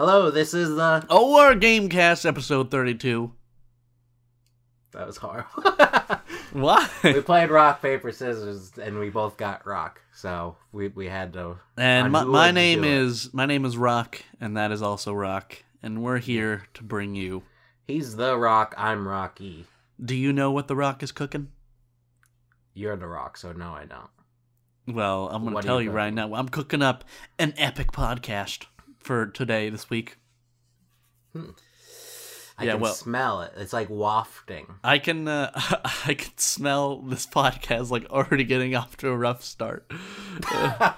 Hello, this is the. OR Gamecast episode 32. That was horrible. Why? we played rock paper scissors, and we both got rock, so we we had to. And my, my name is my name is Rock, and that is also Rock, and we're here to bring you. He's the rock. I'm Rocky. Do you know what the Rock is cooking? You're the rock, so no, I don't. Well, I'm going to tell you you right now. I'm cooking up an epic podcast for today, this week. I Yeah, can well- smell it. It's like wafting. I can uh, I can smell this podcast like already getting off to a rough start. Uh,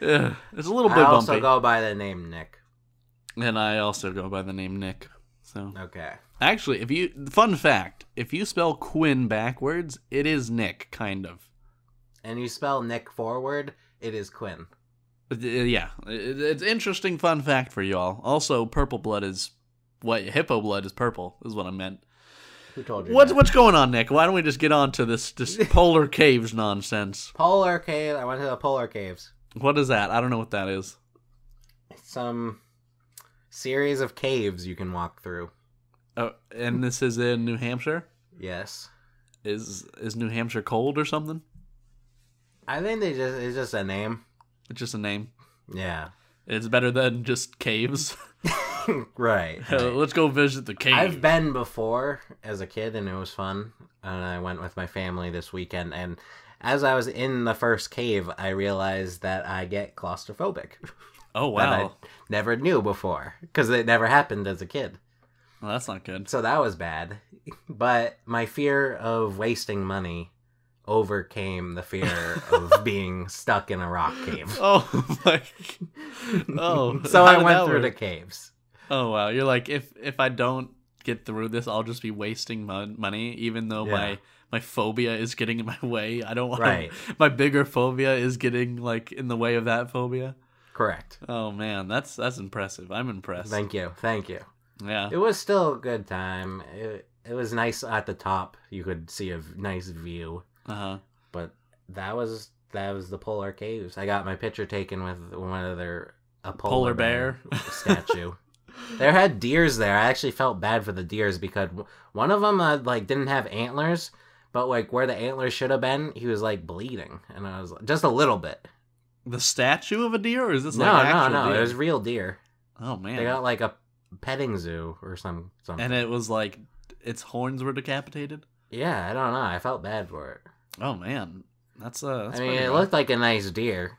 uh, it's a little bit I also bumpy, go by the name Nick. and I also go by the name Nick. So Okay. actually, if you fun fact, if you spell Quinn backwards, it is Nick, kind of. And you spell Nick forward, it is Quinn. Uh, yeah, it's interesting fun fact for you all. Also, purple blood is what hippo blood is purple is what I meant. Who told you? What's that? what's going on, Nick? Why don't we just get on to this this polar caves nonsense? Polar cave. I went to the polar caves. What is that? I don't know what that is. It's some series of caves you can walk through. Oh, and this is in New Hampshire. Yes. Is is New Hampshire cold or something? I think they just it's just a name. It's just a name. Yeah. It's better than just caves. right. right. Let's go visit the cave. I've been before as a kid and it was fun. And I went with my family this weekend and as I was in the first cave, I realized that I get claustrophobic. oh wow, I never knew before because it never happened as a kid. well, that's not good. So that was bad. But my fear of wasting money overcame the fear of being stuck in a rock cave. Oh my. Oh, so I went through the caves. Oh wow, you're like if if I don't get through this, I'll just be wasting mon- money, even though Yeah. my my phobia is getting in my way. I don't want Right. my bigger phobia is getting like in the way of that phobia. Correct. Oh man, that's that's impressive. I'm impressed. Thank you. Thank you. yeah. It was still a good time. It, it was nice at the top. You could see a nice view. Uh huh. But that was that was the polar caves. I got my picture taken with one of their a polar, Polar bear, bear. statue. there had deers there. I actually felt bad for the deers because one of them uh, like didn't have antlers, but like where the antlers should have been, he was like bleeding, and I was just a little bit. The statue of a deer, or is this no, like no, actual no. deer? It was real deer. Oh man. They got like a petting zoo or some something. and it was like its horns were decapitated. yeah, I don't know. I felt bad for it. Oh man, that's uh. That's I mean, it rough. looked like a nice deer.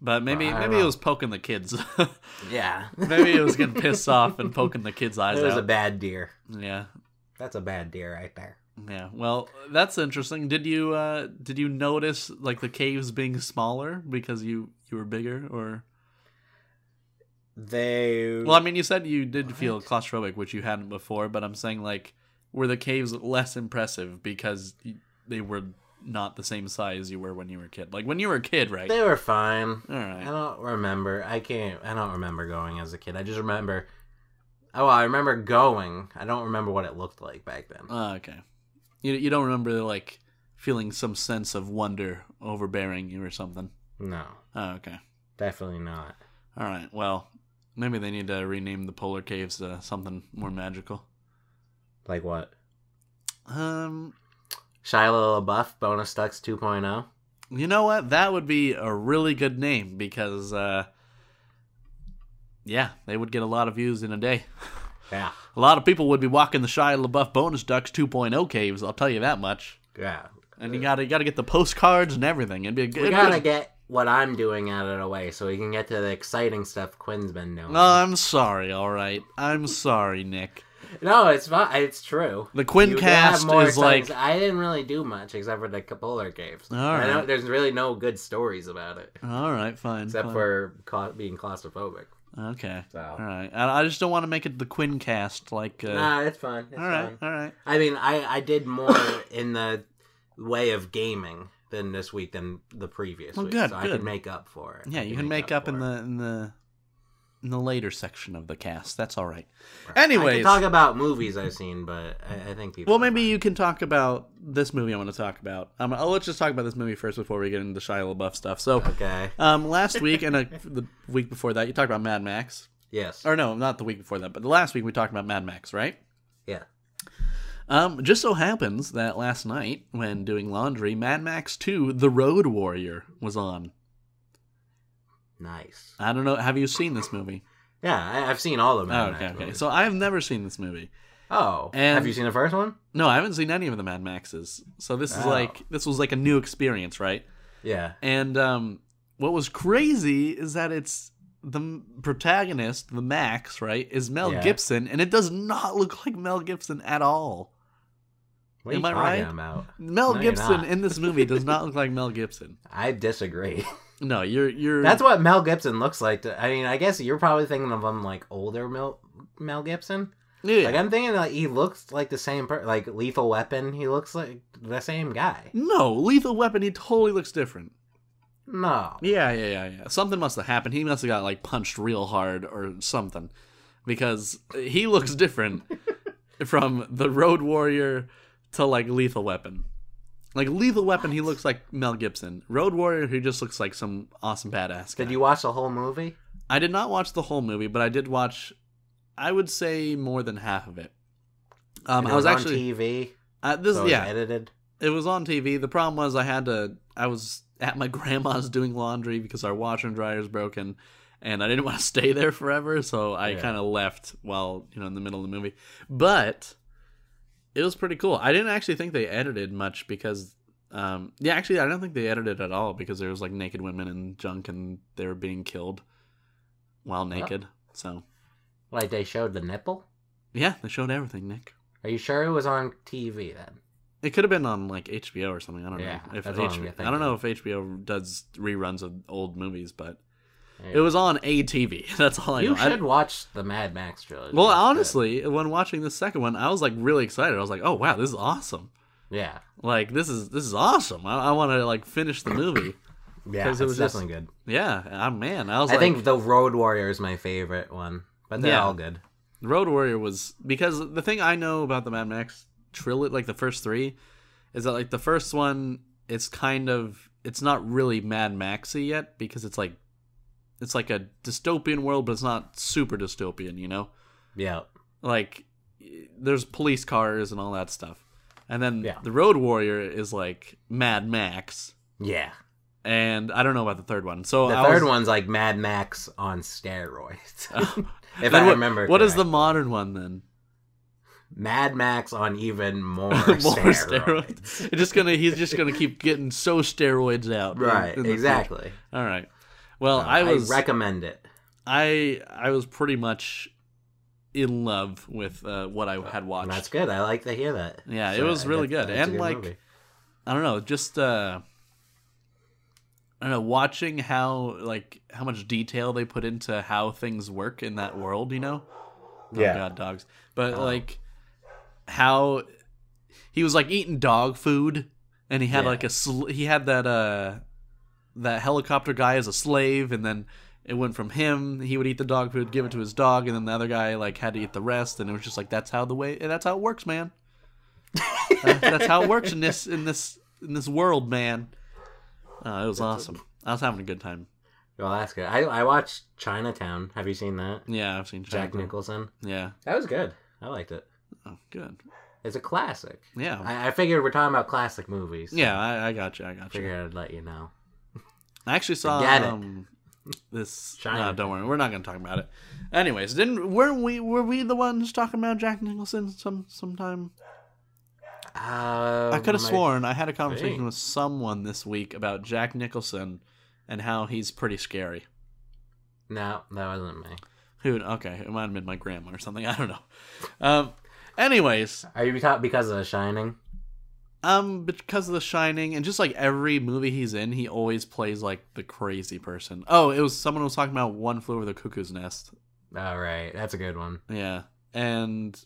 but maybe don't maybe it was poking the kids. Yeah, maybe it was getting pissed off and poking the kids' eyes it was out. a bad deer. yeah, That's a bad deer right there. yeah. Well, that's interesting. Did you uh did you notice like the caves being smaller because you you were bigger or? They Well, I mean, you said you did feel claustrophobic, which you hadn't before, but I'm saying like were the caves less impressive because they were not the same size you were when you were a kid? Like when you were a kid, right? they were fine. All I don't remember. I can't. I don't remember going as a kid. I just remember. Oh, I remember going. I don't remember what it looked like back then. Oh, okay. You you don't remember like feeling some sense of wonder overbearing you or something? No, Oh, okay. definitely not. All right. Well, maybe they need to rename the polar caves to something more magical. Like what? Um, Shia LaBeouf, Bonus Ducks oh? 2.0. you know what? That would be a really good name because, uh, yeah, they would get a lot of views in a day. Yeah, A lot of people would be walking the Shia LaBeouf Bonus Ducks 2.0 caves. I'll tell you that much. yeah. And you gotta you gotta get the postcards and everything. It'd be a good. We gotta get what I'm doing out of the way so we can get to the exciting stuff Quinn's been doing. No, I'm sorry. All right, I'm sorry, Nick. No, it's fine. It's true. The Quinn You cast more is like. I didn't really do much except for the polar caves. All I don't- there's really no good stories about it all right, fine. except fine. for cla being claustrophobic. okay. So All right, I, I just don't want to make it the Quinn cast. Like, uh, nah, it's fine. It's all right, fine. all right. I mean, I I did more in the way of gaming than this week than the previous Well, week, good, so I good. could make up for it. Yeah, I you can make up in for the in the in the later section of the cast. That's all right. Right. I can talk about movies I've seen, but I, I think people. Well, maybe you can talk about this movie I want to talk about. Um, oh, let's just talk about this movie first before we get into the Shia LaBeouf stuff. So, Okay. um, last week and uh the week before that, you talked about Mad Max. Yes. Or no, not the week before that, but the last week we talked about Mad Max, right? Yeah. Um, just so happens that last night, when doing laundry, Mad Max 2 The Road Warrior was on. Nice. I don't know. Have you seen this movie? Yeah, I, I've seen all of them. Oh, okay, okay. So I've never seen this movie. oh, And- have you seen the first one? No, I haven't seen any of the Mad Maxes. So this is Oh. like this was like a new experience, right? Yeah. And um, what was crazy is that it's the protagonist, the Max, right, is Mel Yeah. Gibson, and it does not look like Mel Gibson at all. What Am you I right? about? Mel No, Gibson in this movie does not look like Mel Gibson. I disagree. No, you're you're. That's what Mel Gibson looks like. To, I mean, I guess you're probably thinking of him like older Mel Mel Gibson. yeah. Like I'm thinking like he looks like the same per like Lethal Weapon. He looks like the same guy. no, Lethal Weapon. He totally looks different. No. Yeah, yeah, yeah, yeah. Something must have happened. He must have got like punched real hard or something, because he looks different from the Road Warrior to like Lethal Weapon. Like Lethal Weapon, he looks like Mel Gibson. Road Warrior, he just looks like some awesome badass guy. Did you watch the whole movie? I did not watch the whole movie, but I did watch. I would say more than half of it. Um, it I was, on actually TV. uh, this so it was yeah edited. it was on TV. The problem was I had to. I was at my grandma's doing laundry because our washer and dryer is broken, and I didn't want to stay there forever, so I Yeah. kind of left while you know in the middle of the movie. But it was pretty cool. I didn't actually think they edited much because. Um, yeah, actually, I don't think they edited at all because there was like naked women and junk, and they were being killed while naked. So Like they showed the nipple. yeah, they showed everything, Nick. Are you sure it was on TV then? It could have been on like HBO or something. I don't Yeah, know if that's what I'm HBO, I don't know if HBO does reruns of old movies, but. It was on ATV. That's all I you know. I- should watch the Mad Max trilogy. well, honestly, when watching the second one, I was like really excited. I was like, "Oh wow, this is awesome! yeah, Like this is this is awesome! I, I want to like finish the movie." yeah, it was was just- definitely good. yeah, ah, man, I was I like, think the Road Warrior is my favorite one, but they're Yeah. all good. Road Warrior was because the thing I know about the Mad Max trilogy, like the first three, is that like the first one, it's kind of it's not really Mad Maxy yet because it's like it's like a dystopian world, but it's not super dystopian, you know. Yeah, Like there's police cars and all that stuff, and then Yeah. the Road Warrior is like Mad Max, yeah. and I don't know about the third one. So The I third was- one's like Mad Max on steroids. Uh, if then I what- remember, what is the modern one then? Mad Max on even more, more steroids? steroids. Just gonna he's just gonna keep getting so steroids out. Right, in the exactly. All right. Well, Uh, I was I, recommend it. I I was pretty much in love with uh, what I had watched. That's good. I like to hear that. Yeah, it So, was really that's- good. that's a And, like, movie. I don't know, just uh I don't know, watching how like how much detail they put into how things work in that world, you know? Oh Yeah. god, dogs. But Oh. like how he was like eating dog food and he had Yeah. like a sl- he had that uh that helicopter guy as a slave and then it went from him he would eat the dog food give it to his dog and then the other guy like had to eat the rest and it was just like that's how the way that's how it works man That- that's how it works in this in this in this world man uh, it was awesome i was having a good time well, that's good. I I watched Chinatown. Have you seen that? yeah i've seen Jack Nicholson. yeah That was good. I liked it. oh good It's a classic. yeah I, I figured we're talking about classic movies. so yeah I, I got you i got you Figured I'd let you know. I actually saw Forget it. um, this. China. No, don't worry. We're not going to talk about it. Anyways, didn't weren't we were we the ones talking about Jack Nicholson some sometime? Uh, I could have sworn I had a conversation think. with someone this week about Jack Nicholson and how he's pretty scary. No, that wasn't me. Who? Okay, it might have been my grandma or something. I don't know. Um. Anyways, Are you talking because of The Shining? Um, because of The Shining and just like every movie he's in, he always plays like the crazy person. Oh, it was someone was talking about One Flew Over the Cuckoo's Nest. All right, that's a good one. Yeah. And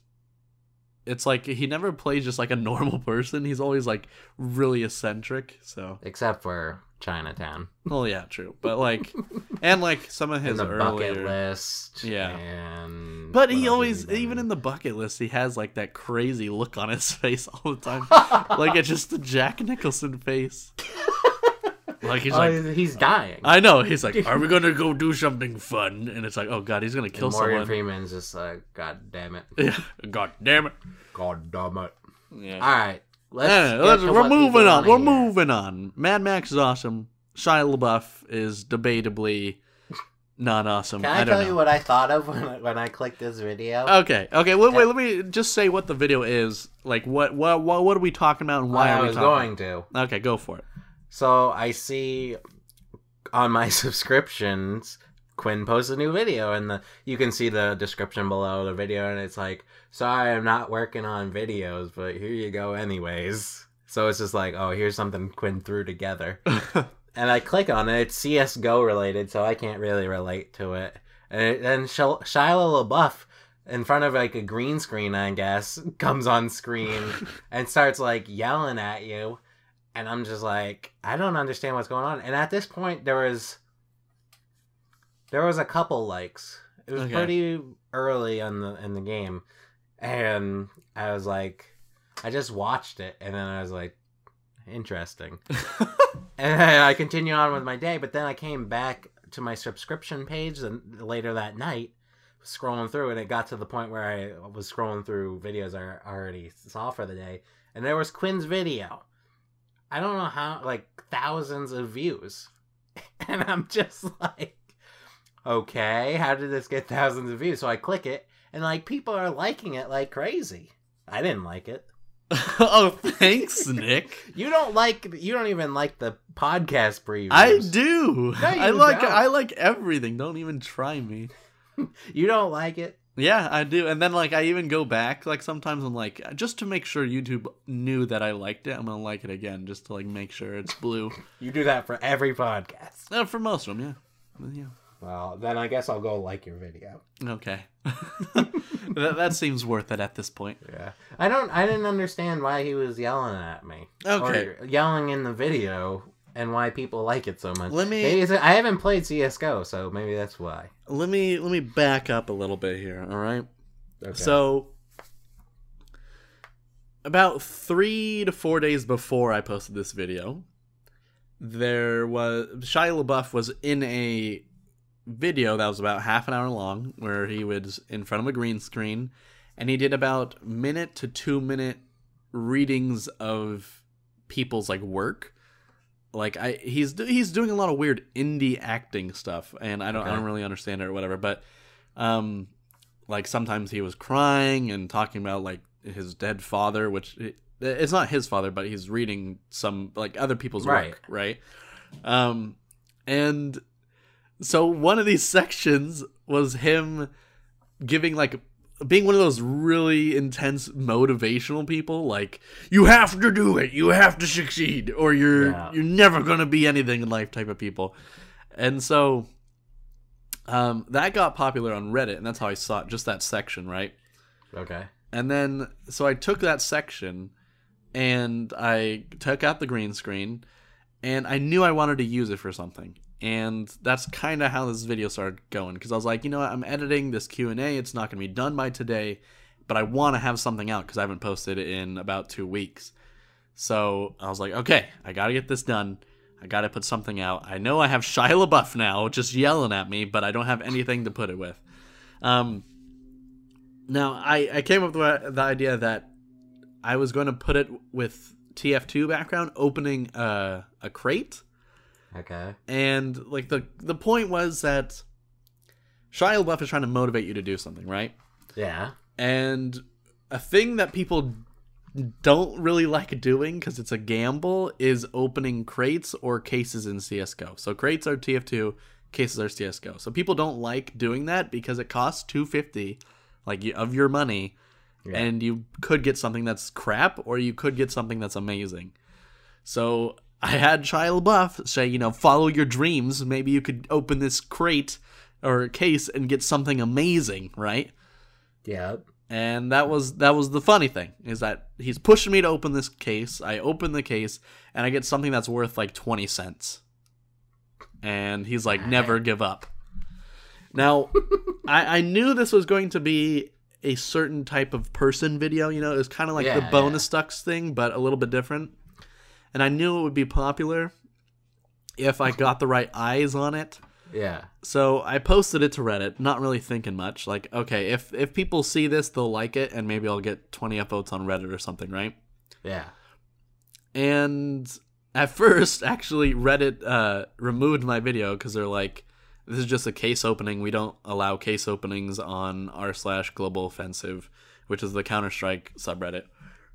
it's like he never plays just like a normal person. He's always like really eccentric. So, Except for Chinatown. well, yeah, true. But like, and like some of In his the bucket list. Yeah. But he always, he even in the bucket list, he has like that crazy look on his face all the time. like it's just the Jack Nicholson face. Like he's Oh, like, he's, he's dying. I know. He's like, are we gonna go do something fun? And it's like, oh god, he's gonna kill And Morgan someone. Freeman's just like, God damn it. Yeah. God damn it. God damn it. Yeah. All right. Let's, Yeah, let's- we're moving on. We're hear. moving on. Mad Max is awesome. Shia LaBeouf is debatably not awesome. Can I, don't tell know. you what I thought of when I, when I clicked this video? Okay, okay. Wait, wait. Let me just say what the video is. Like, what, what, what, what are we talking about, and why I are we talking was talking? going to. Okay, go for it. So I see on my subscriptions, Quinn posts a new video, and the you can see the description below the video, and it's like, "Sorry, I'm not working on videos, but here you go, anyways." So it's just like, "Oh, here's something Quinn threw together," and I click on it. It's CS:GO related, so I can't really relate to it. And then Sh- Shia LaBeouf. In front of like a green screen, I guess, comes on screen and starts like yelling at you and I'm just like, I don't understand what's going on. And at this point, there was there was a couple likes. It was Okay. pretty early in the in the game, and I was like, I just watched it, and then I was like, interesting. and I continue on with my day, but then I came back to my subscription page and later that night scrolling through and it got to the point where I was scrolling through videos I already saw for the day and there was Quinn's video. I don't know how like thousands of views. And I'm just like okay, how did this get thousands of views? So I click it and like people are liking it like crazy. I didn't like it. oh, thanks, Nick. You don't like you don't even like the podcast previews. I do. No, I like. don't. I like everything. Don't even try me. You don't like it? Yeah, I do. And then like I even go back like sometimes I'm like just to make sure YouTube knew that I liked it, I'm gonna like it again just to like make sure it's blue. You do that for every podcast. uh, for most of them, yeah. Yeah. Well, then I guess I'll go like your video. Okay. that, that seems worth it at this point. Yeah. I don't I didn't understand why he was yelling at me. Okay. Or yelling in the video and why people like it so much. Let me- Maybe I haven't played CS:GO, so maybe that's why. Let me let me back up a little bit here, all right? Okay. So about 3 to 4 days before I posted this video, there was Shia LaBeouf was in a video that was about half an hour long where he was in front of a green screen and he did about minute to 2 minute readings of people's like work like I he's he's doing a lot of weird indie acting stuff and I don't I don't really understand it or whatever but um like sometimes he was crying and talking about like his dead father which it's not his father but he's reading some like other people's Right. work right um and so one of these sections was him giving like being one of those really intense motivational people like you have to do it you have to succeed or you're Yeah. you're never going to be anything in life type of people and so um that got popular on reddit and that's how i saw it just that section right Okay. and then so I took that section and I took out the green screen and I knew I wanted to use it for something. And that's kind of how this video started going because I was like, you know what, I'm editing this Q&A. It's not going to be done by today, but I want to have something out because I haven't posted it in about 2 weeks. So, I was like, okay, I got to get this done. I got to put something out. I know I have Shia LaBeouf now just yelling at me, but I don't have anything to put it with. Um now, I, I came up with the idea that I was going to put it with TF2 background, opening a, a crate. Okay. And, like, the, the point was that Shia LaBeouf is trying to motivate you to do something, right? Yeah. And a thing that people don't really like doing because it's a gamble is opening crates or cases in CS:GO. So crates are TF2, cases are CS:GO. So people don't like doing that because it costs 250 like of your money Yeah. and you could get something that's crap or you could get something that's amazing. So I had Shia LaBeouf say, you know, follow your dreams. Maybe you could open this crate or case and get something amazing, right? Yeah. and that was that was the funny thing is that he's pushing me to open this case. I open the case and i get something that's worth like 20 cents. And he's like never give up. Now I, I knew this was going to be a certain type of person video you know? It was kind of like the Yeah, bonus ducks thing but a little bit different and i knew it would be popular if I got the right eyes on it. Yeah. So I posted it to Reddit, not really thinking much. Like, okay, if if people see this, they'll like it, and maybe I'll get twenty upvotes on Reddit or something, right? Yeah. And at first, actually, Reddit uh, removed my video because they're like, "This is just a case opening. We don't allow case openings on r slash global offensive, which is the Counter Strike subreddit."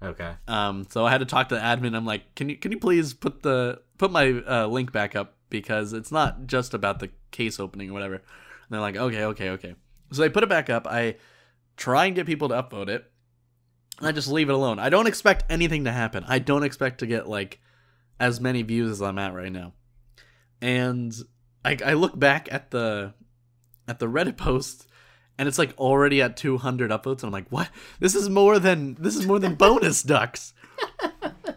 Okay. Um, so I had to talk to the admin. I'm like, "Can you can you please put the put my uh, link back up because it's not just about the case opening or whatever." And they're like, "Okay, okay, okay." So they put it back up. I try and get people to upvote it. And I just leave it alone. I don't expect anything to happen. I don't expect to get like as many views as I'm at right now. And I, I look back at the at the Reddit post and it's like already at 200 upvotes and I'm like, "What? This is more than this is more than bonus ducks."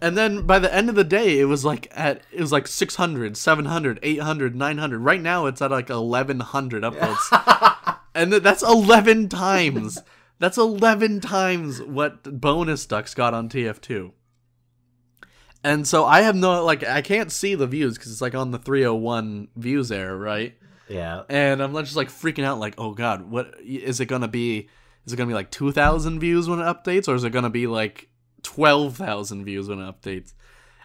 and then by the end of the day, it was like at it was like 600, 700, 800, 900. Right now it's at like 1100 upvotes. and that's 11 times. That's 11 times what bonus ducks got on TF2. And so I have no like I can't see the views cuz it's like on the 301 views there, right? Yeah. And I'm just like freaking out like, "Oh god, what is it going to be? Is it going to be like 2000 views when it updates or is it going to be like 12,000 views when it updates?"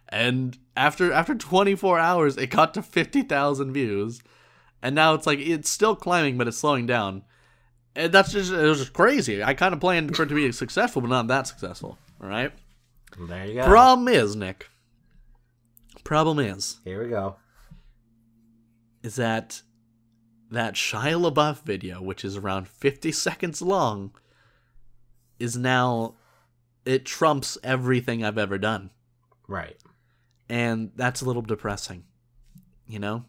And after after 24 hours, it got to 50,000 views. And now it's like it's still climbing but it's slowing down. And that's just it was just crazy. I kind of planned for it to be successful, but not that successful. All right. There you go. Problem is, Nick. Problem is, Here we go. is that that Shia LaBeouf video, which is around 50 seconds long, is now it trumps everything I've ever done, Right. and that's a little depressing. You know,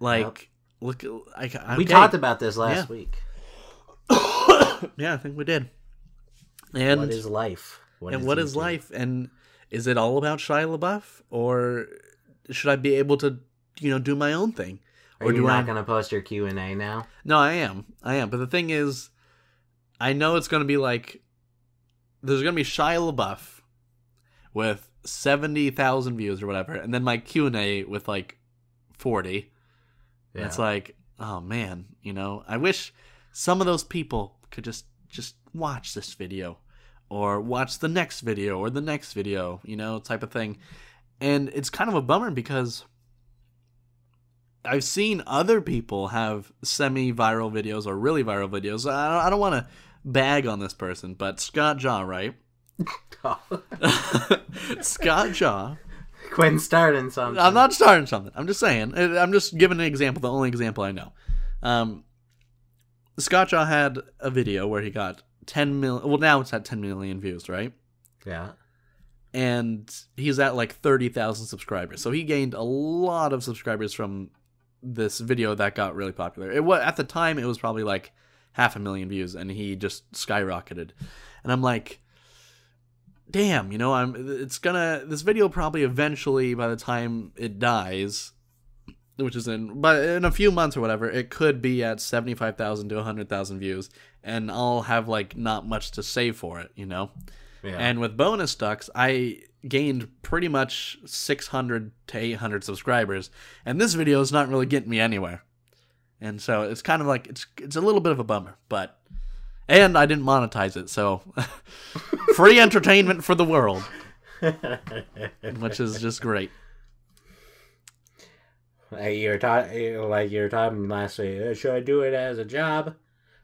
like look, I, okay. We talked about this last Yeah. week. yeah, I think we did. And what is life? and what is life and is it all about Shia LaBeouf or should I be able to you know do my own thing Are or you not I going to post your Q and A now? No, I am. I am. But the thing is I know it's going to be like there's going to be Shia LaBeouf with 70,000 views or whatever and then my Q&A with like 40. Yeah. It's like, oh man, you know, I wish some of those people could just just watch this video or watch the next video or the next video, you know, type of thing. And it's kind of a bummer because I've seen other people have semi-viral videos or really viral videos. I don't, I don't want to bag on this person, but Scott Jaw, right? Scott Jaw Quinn starting something. I'm not starting something. I'm just saying. I- I'm just giving an example. The only example I know. Um, Jaw had a video where he got 10 million. Well, now it's at 10 million views, right? Yeah. And he's at like 30,000 subscribers. So he gained a lot of subscribers from this video that got really popular. It was at the time it was probably like half a million views, and he just skyrocketed. And I'm like, damn, you know, I'm. It's gonna. This video probably eventually, by the time it dies, which is in, but in a few months or whatever, it could be at seventy five thousand to hundred thousand views, and I'll have like not much to say for it, you know. Yeah. And with bonus ducks, I gained pretty much 600 to 800 subscribers, and this video is not really getting me anywhere. And so it's kind of like it's it's a little bit of a bummer, but and I didn't monetize it, so free entertainment for the world, which is just great. Like you're talking, like you were talking last week. "Uh, Should I do it as a job?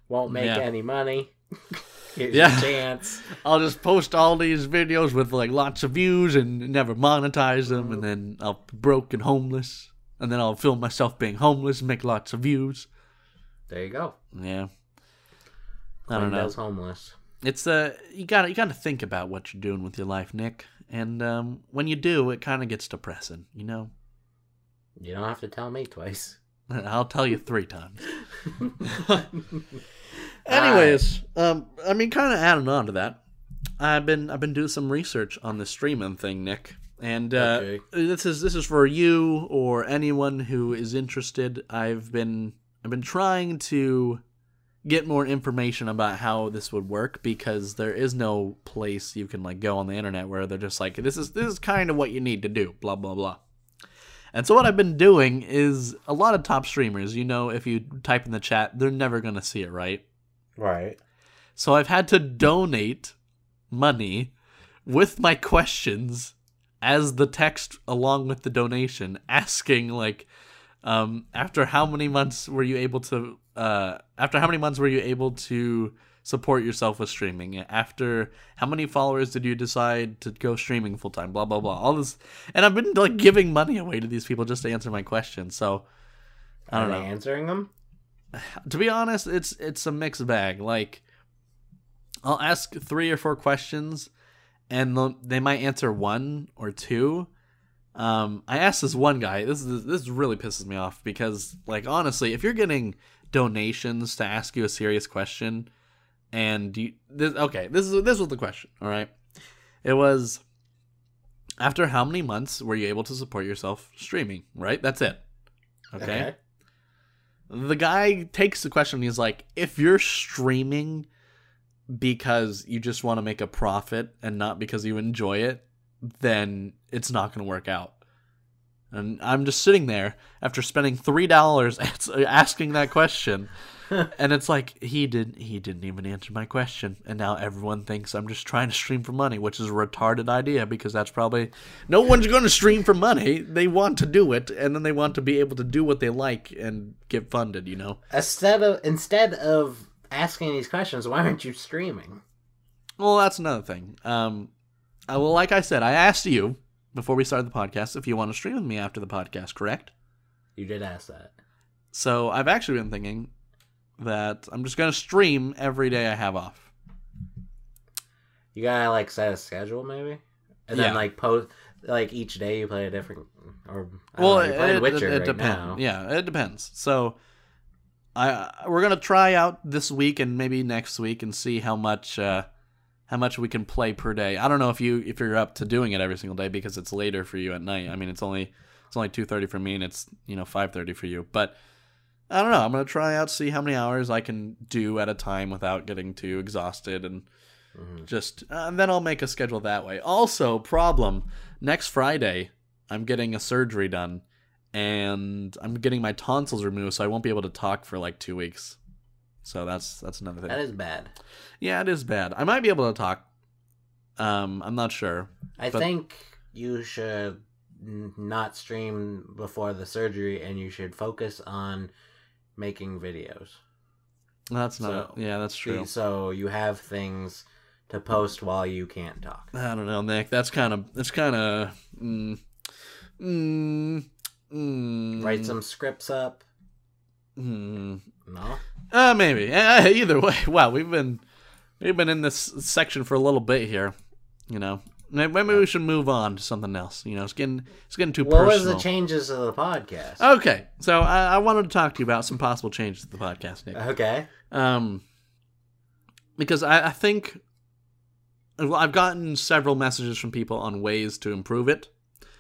Won't make Yeah. any money. Here's Yeah. chance. I'll just post all these videos with like lots of views and never monetize them, and then I'll be broke and homeless, and then I'll film myself being homeless and make lots of views. There you go. Yeah. I don't know. Homeless. It's uh you gotta you gotta think about what you're doing with your life, Nick. And um, when you do, it kind of gets depressing, you know. You don't have to tell me twice. I'll tell you three times. Anyways, um, I mean, kind of adding on to that, I've been I've been doing some research on the streaming thing, Nick, and uh, Okay. this is this is for you or anyone who is interested. I've been I've been trying to get more information about how this would work because there is no place you can like go on the internet where they're just like this is this is kind of what you need to do, blah blah blah. And so what I've been doing is a lot of top streamers, you know, if you type in the chat, they're never going to see it, right? Right. So I've had to donate money with my questions as the text along with the donation asking like um after how many months were you able to uh after how many months were you able to support yourself with streaming after how many followers did you decide to go streaming full time blah blah blah all this and I've been like giving money away to these people just to answer my questions so I don't they know answering them? to be honest, it's it's a mixed bag. Like, I'll ask three or four questions, and they'll- might answer one or two. Um, I asked this one guy. This is this really pisses me off because, like, honestly, if you're getting donations to ask you a serious question, and you this okay, this is this was the question. All right, it was after how many months were you able to support yourself streaming? Right, that's it. okay. The guy takes the question he's like, if you're streaming because you just want to make a profit and not because you enjoy it, then it's not going to work out. And I'm just sitting there after spending three dollars asking that question, and it's like he didn't he didn't even answer my question, and now everyone thinks I'm just trying to stream for money, which is a retarded idea because that's probably no one's going to stream for money. They want to do it, and then they want to be able to do what they like and get funded. You know. Instead of instead of asking these questions, why aren't you streaming? Well, that's another thing. Um, uh, well, like I said, I asked you before we started the podcast if you want to stream with me after the podcast, correct? You did ask that. So I've actually been thinking that I'm just going to stream every day I have off. You gotta like set a schedule maybe, and Yeah. then like post like each day you play a different or Well, know, it, Witcher it, it right depends. now. Yeah, it depends. So I we're gonna try out this week and maybe next week and see how much uh, how much we can play per day. I don't know if you if you're up to doing it every single day because it's later for you at night. I mean, it's only it's only two thirty for me and it's you know five thirty for you. But I don't know. I'm gonna try out see how many hours I can do at a time without getting too exhausted and Mhm. just uh, and then I'll make a schedule that way. Also, problem next Friday, I'm getting a surgery done, and I'm getting my tonsils removed, so I won't be able to talk for like two weeks. So that's that's another thing. That is bad. yeah, it is bad. I might be able to talk. Um, I'm not sure. I But- think you should not stream before the surgery, and you should focus on making videos. That's not. So- yeah, that's true. So you have things to post while you can't talk. I don't know, Nick. That's kind of. That's kind of. Mm, mm, mm, Write some scripts up. Mm, No. Uh, maybe. Uh, either way, wow, we've been we've been in this section for a little bit here. You know, maybe, we should move on to something else. You know, it's getting it's getting too What was the changes of the podcast? okay, so I, I wanted to talk to you about some possible changes to the podcast, Nick. Okay. Um, because I, I think well, I've gotten several messages from people on ways to improve it.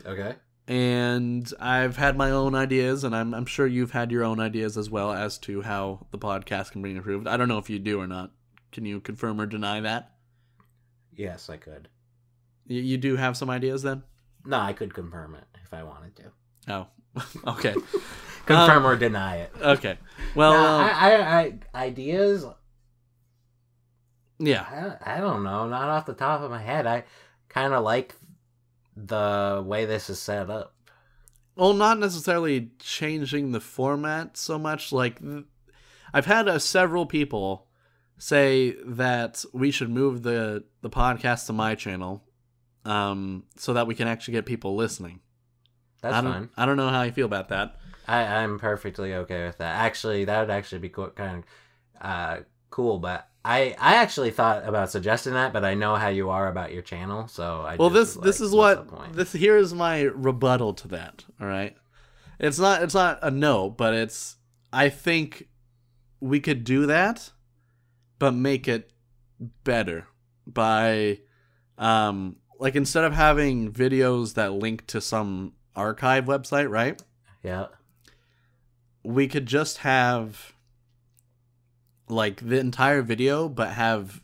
Okay. and I've had my own ideas, and I'm, I'm sure you've had your own ideas as well as to how the podcast can be improved. I don't know if you do or not. Can you confirm or deny that? Yes, I could. You, you do have some ideas then? No, I could confirm it if I wanted to. Oh, okay, Confirm or deny it. okay. Well, No, um, I, I, I, ideas. yeah, I, I don't know. Not off the top of my head. I kind of like the way this is set up. well, not necessarily changing the format so much. Like, I've had uh, several people say that we should move the the podcast to my channel, um, so that we can actually get people listening. That's I don't, fine. I don't know how you feel about that. I, I'm perfectly okay with that. Actually, that would actually be co- kind of uh, cool. But I, I actually thought about suggesting that, but I know how you are about your channel, so I. Well, just this was this is what this here is my rebuttal to that. All right, it's not it's not a no, but it's I think we could do that, but make it better by um like instead of having videos that link to some archive website, right? Yeah. we could just have like the entire video but have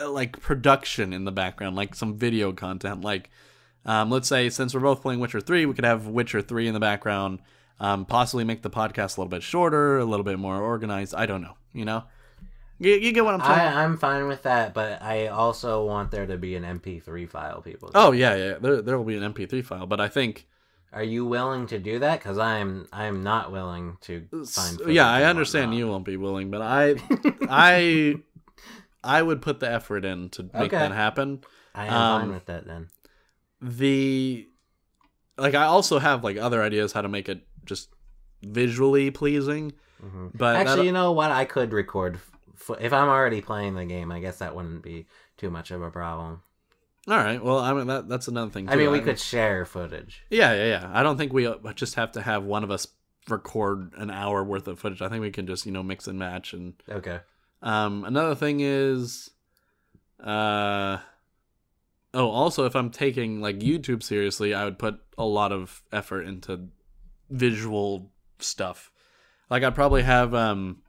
uh, like production in the background like some video content like Um, let's say since we're both playing Witcher three, we could have Witcher three in the background. Um, possibly make the podcast a little bit shorter, a little bit more organized. I don't know. You know, you, you get what I'm saying? I, I'm fine with that, but I also want there to be an MP3 file, people. oh yeah, yeah. There there will be an MP3 file, but I think Are you willing to do that? Because I'm I'm not willing to find. Yeah, I understand whatnot. you won't be willing, but I, I, I would put the effort in to make Okay. that happen. I am fine um, with that then. The, like, I also have like other ideas how to make it just visually pleasing, hmm but Actually, you know what? I could record fo- if I'm already playing the game. I guess that wouldn't be too much of a problem. all right. Well, I mean that that's another thing. I mean, too. we could share footage. Yeah, yeah, yeah. I don't think we uh, just have to have one of us record an hour worth of footage. I think we can just you know mix and match and Okay. Um, another thing is, uh, oh, also if I'm taking like YouTube seriously, I would put a lot of effort into visual stuff. Like I'd probably have um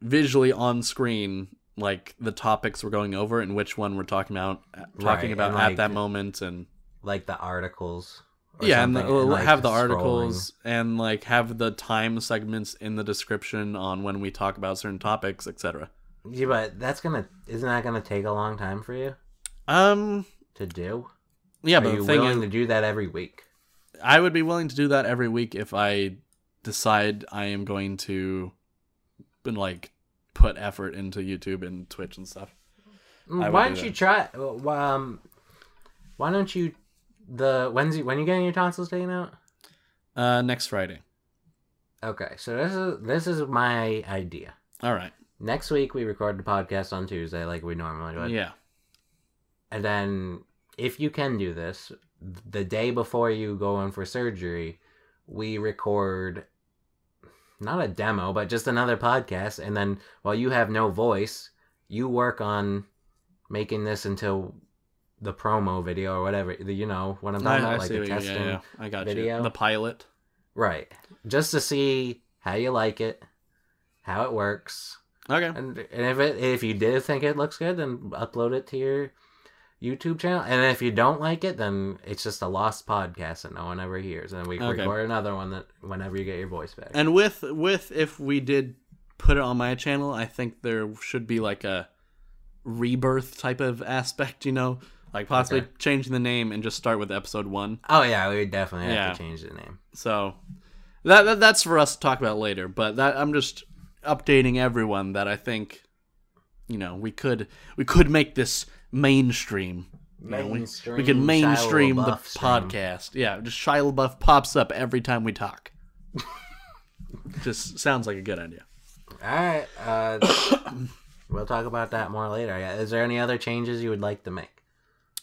visually on screen like the topics we're going over and which one we're talking about talking Right, about and, at like, that moment and Like the articles. or yeah and, the, something, like, have the scrolling. articles and like have the time segments in the description on when we talk about certain topics etc Yeah, but that's gonna isn't that gonna take a long time for you um to do? yeah Are but you willing is to do that every week? i would be willing to do that every week if i decide i am going to like put effort into youtube and twitch and stuff Mm, Why do don't you try? Um, why don't you the when's you, when you getting your tonsils taken out? uh next friday Okay, so this is this is my idea. all right Next week we record the podcast on Tuesday like we normally would, yeah and then if you can do this, the day before you go in for surgery, we record not a demo, but just another podcast, and then while you have no voice, you work on making this into the promo video or whatever. You know what I'm talking I, I about, like see the you- yeah, testing. yeah, i got video. you the pilot Right. Just to see how you like it, how it works. okay And and if it if you did think it looks good, then upload it to your YouTube channel. And if you don't like it, then it's just a lost podcast that no one ever hears. And we can Okay. record another one that whenever you get your voice back. And with with if we did put it on my channel, I think there should be like a rebirth type of aspect, you know, like possibly Okay. changing the name and just start with episode one. oh yeah, we definitely have Yeah. to change the name. So that, that that's for us to talk about later. But that I'm just updating everyone that I think, you know, we could we could make this mainstream. You know, we, we Mainstream mainstream the stream. podcast. Yeah, just Shia LaBeouf pops up every time we talk. just sounds like a good idea. All right. Uh, we'll talk about that more later. Is there any other changes you would like to make?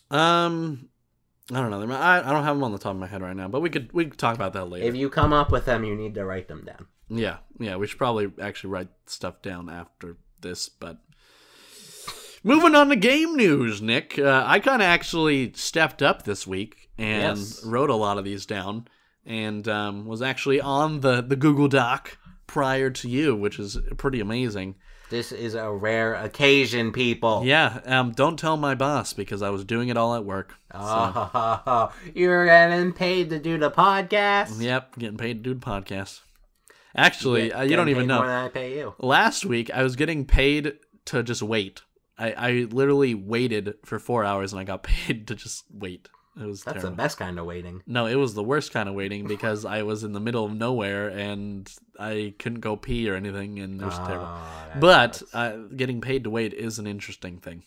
Um, I don't know. I, I don't have them on the top of my head right now, but we could we could talk about that later. If you come up with them, you need to write them down. yeah, yeah. We should probably actually write stuff down after this, but. Moving on to game news, Nick. Uh, I kind of actually stepped up this week and Yes. wrote a lot of these down, and um, was actually on the the Google Doc prior to you, which is pretty amazing. This is a rare occasion, people. Yeah. Um, don't tell my boss because I was doing it all at work. So, Oh, you're getting paid to do the podcast. yep, getting paid to do the podcast. Actually, Get- uh, you don't even know. More than I pay you. Last week, I was getting paid to just wait. I, I literally waited for four hours and I got paid to just wait. It was That's terrible. the best kind of waiting. No, it was the worst kind of waiting because I was in the middle of nowhere and I couldn't go pee or anything, and it was terrible. Oh, that But uh, getting paid to wait is an interesting thing.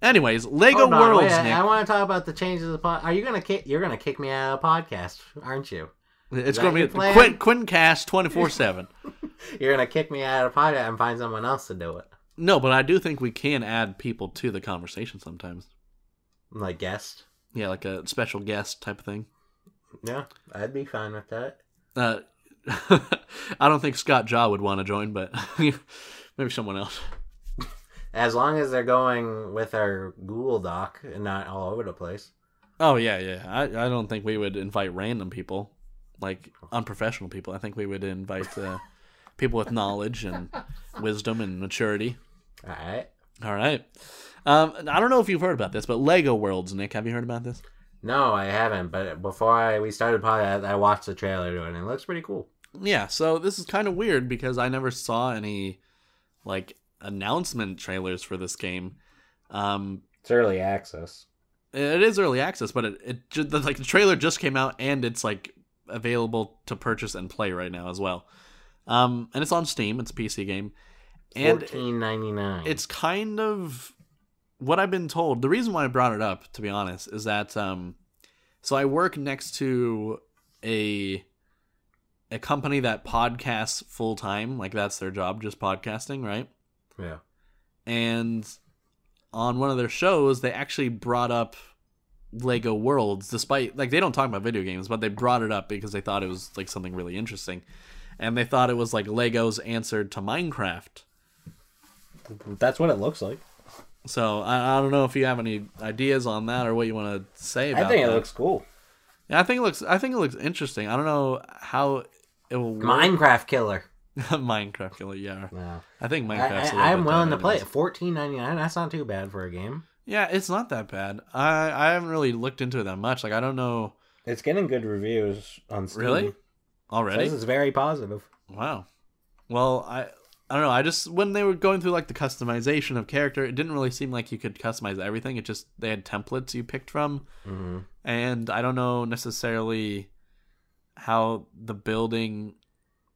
Anyways, Lego Hold on, Worlds, wait, Nick. I want to talk about the changes of the pod. Are you gonna kick? You're gonna kick me out of the podcast, aren't you? it's going to be? Quint, Quincast twenty four seven. You're gonna kick me out of the podcast and find someone else to do it, No, but I do think we can add people to the conversation sometimes. like guest. Yeah, like a special guest type of thing. Yeah, I'd be fine with that. Uh, I don't think Scott Jaw would want to join, but maybe someone else. As long as they're going with our Google Doc and not all over the place. Oh yeah, yeah. I, I don't think we would invite random people, like unprofessional people. I think we would invite uh, people with knowledge and wisdom and maturity. All right. All right. Um, I don't know if you've heard about this, but Lego Worlds, Nick, have you heard about this? No, I haven't. But before I we started podcast, I watched the trailer to it, and it looks pretty cool. Yeah, so this is kind of weird because I never saw any like announcement trailers for this game. Um, It's early access. it is early access, but it, it the, like the trailer just came out and it's like available to purchase and play right now as well. Um, and it's on Steam. It's a PC game, and Fourteen ninety nine. it's kind of what I've been told. The reason why I brought it up, to be honest, is that um, so I work next to a a company that podcasts full time, like that's their job, just podcasting, right? yeah. And on one of their shows, they actually brought up Lego Worlds, despite like they don't talk about video games, but they brought it up because they thought it was like something really interesting, and they thought it was like Lego's answer to Minecraft. That's what it looks like. So I, I don't know if you have any ideas on that or what you want to say about. I think it looks cool. Yeah, I think it looks. I think it looks interesting. I don't know how it will work. Minecraft killer. Minecraft killer. Yeah, No. I think Minecraft. I, I'm willing to play it. Fourteen ninety nine. That's not too bad for a game. Yeah, it's not that bad. I I haven't really looked into it that much. Like I don't know It's getting good reviews on Steam. really already. Says it's very positive. Wow. Well, I I don't know. I just when they were going through like the customization of character, it didn't really seem like you could customize everything. It just they had templates you picked from, hmm and I don't know necessarily how the building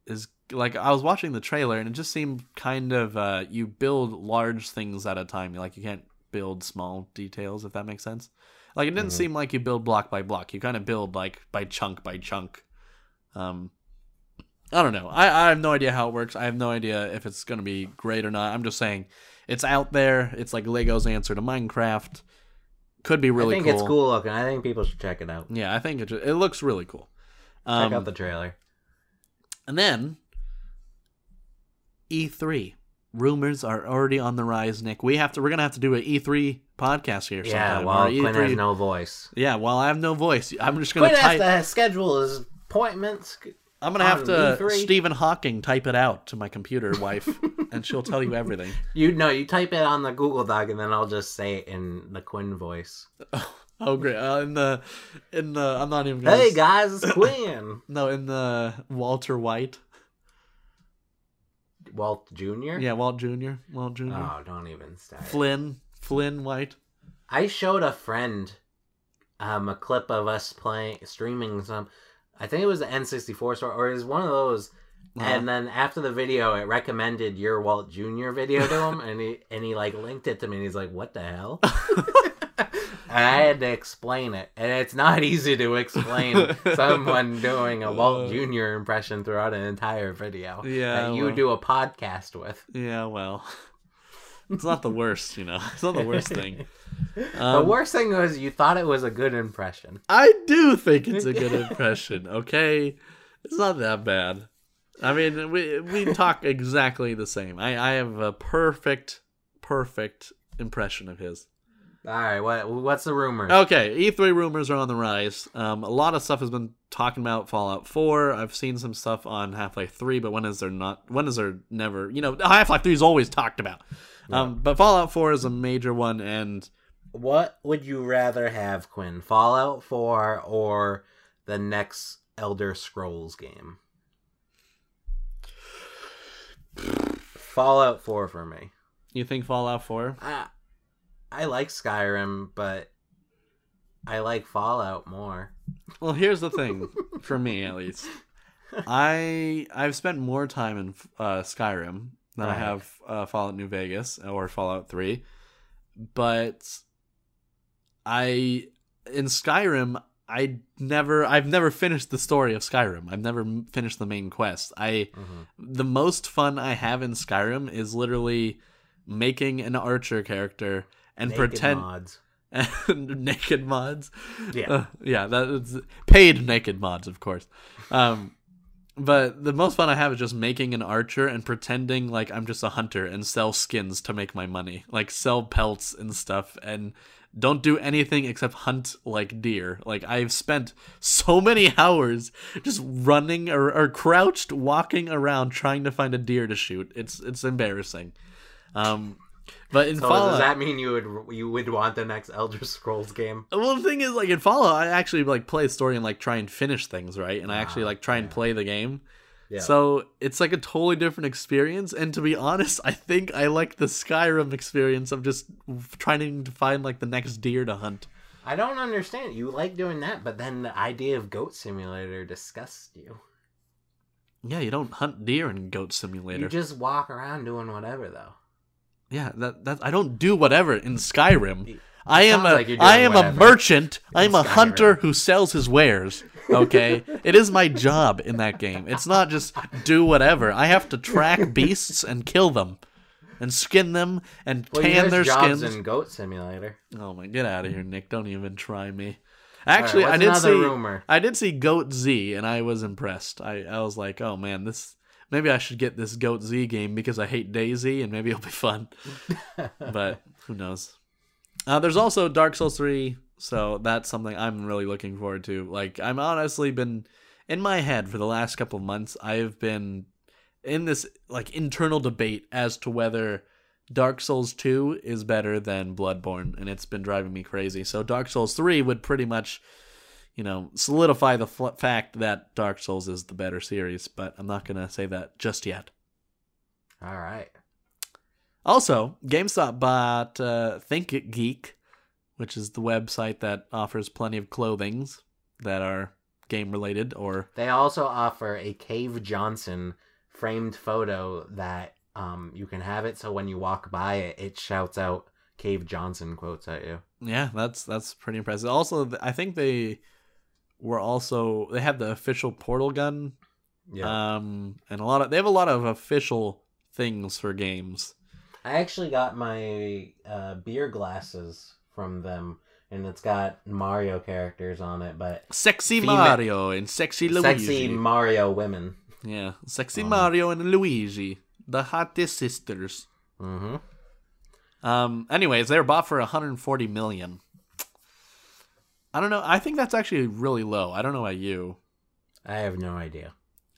is like I was watching the trailer and it just seemed kind of uh you build large things at a time. Like you can't build small details if that makes sense. Like it didn't Mhm. seem like you build block by block. You kind of build like by chunk by chunk. Um I don't know. I, I have no idea how it works. I have no idea if it's going to be great or not. I'm just saying it's out there. It's like Lego's answer to Minecraft. Could be really cool. I think cool. it's cool looking. I think people should check it out. Yeah, I think it it looks really cool. Check Um, out the trailer. and then E3 rumors are already on the rise. Nick, we have to. We're gonna have to do an E3 podcast here. Yeah, sometime, well, or Quinn has no voice. Yeah, well, I have no voice. I'm just gonna Quinn has to schedule his appointments. I'm gonna have to E3. Stephen Hawking type it out to my computer wife, and she'll tell you everything. You know, you type it on the Google Doc, and then I'll just say it in the Quinn voice. Oh great! Uh, in the in the I'm not even. Gonna Hey guys, it's Quinn. No, in the Walter White. Walt Jr. Yeah, Walt Jr. Walt Jr. Oh, don't even start. Flynn Flynn White. I showed a friend um a clip of us playing streaming some I think it was the N64 store or it was one of those Uh-huh. and then after the video it recommended your Walt Jr. video to him and he and he like linked it to me and he's like what the hell and I had to explain it and it's not easy to explain someone doing a Walt Jr. impression throughout an entire video Yeah, that you well. do a podcast with Yeah, well, it's not the worst, you know. It's not the worst thing. the Um, worst thing was you thought it was a good impression I do think it's a good impression. Okay, it's not that bad. I mean, we we talk exactly the same. I I have a perfect perfect impression of his. All right, what what's the rumor? Okay, E3 rumors are on the rise. Um, a lot of stuff has been talking about Fallout 4. I've seen some stuff on Half Life 3, but when is there not? When is there never? You know, Half Life 3 is always talked about. Um, but Fallout 4 is a major one, and What would you rather have, Quinn? Fallout 4 or the next Elder Scrolls game? Fallout 4 for me. you think Fallout 4? I, I like Skyrim, but I like Fallout more. Well, here's the thing, for me at least. I I've spent more time in uh, Skyrim than I have uh, Fallout New Vegas or Fallout 3, but I in Skyrim I never I've never finished the story of Skyrim. I've never finished the main quest. I Mhm. the most fun I have in Skyrim is literally making an archer character and Naked pretend mods. and naked mods. Yeah. Uh, yeah, that is paid naked mods, of course. Um, but the most fun I have is just making an archer and pretending like I'm just a hunter and sell skins to make my money, like sell pelts and stuff, and don't do anything except hunt like deer. Like I've spent so many hours just running or, or crouched, walking around trying to find a deer to shoot. It's it's embarrassing. Um, But in So Fallout, does that mean you would you would want the next Elder Scrolls game? Well, the thing is, like in Fallout, I actually like play story and like try and finish things, right? And I actually Ah, like try and play the game. Yeah. So it's like a totally different experience. And to be honest, I think I like the Skyrim experience of just trying to find like the next deer to hunt. I don't understand. You like doing that, but then the idea of Goat Simulator disgusts you. Yeah, you don't hunt deer in Goat Simulator. You just walk around doing whatever, though. Yeah, that that I don't do whatever in Skyrim. I am a like I am a merchant. I am a hunter who sells his wares. Okay, it is my job in that game. It's not just do whatever. I have to track beasts and kill them, and skin them and Well, tan their jobs skins. in Goat Simulator. Oh my, get out of here, Nick! Don't even try me. Actually, what's I did see rumor? I did see Goat Z, and I was impressed. I I was like, oh man, this maybe I should get this Goat Z game because I hate DayZ, and maybe it'll be fun. but who knows? Uh, there's also Dark Souls 3, so that's something I'm really looking forward to. Like, I'm honestly been in my head for the last couple of months. I've been in this like internal debate as to whether Dark Souls 2 is better than Bloodborne, and it's been driving me crazy. So Dark Souls 3 would pretty much, you know, solidify the f- fact that Dark Souls is the better series, but I'm not gonna say that just yet. All right. Also, GameStop bought uh, Think It Geek, which is the website that offers plenty of clothings that are game related or They also offer a Cave Johnson framed photo that um you can have it so when you walk by it, it shouts out Cave Johnson quotes at you. yeah, that's that's pretty impressive. Also, I think they were also they have the official portal gun Yeah. um and a lot of they have a lot of official things for games. I actually got my uh, beer glasses from them, and it's got Mario characters on it, but Sexy Fema- Mario and sexy Luigi. sexy Mario women. yeah, sexy Um, Mario and Luigi, the hottest sisters. Mm-hmm. Um. Anyways, they were bought for 140 million. I don't know. I think that's actually really low. I don't know about you, I have no idea.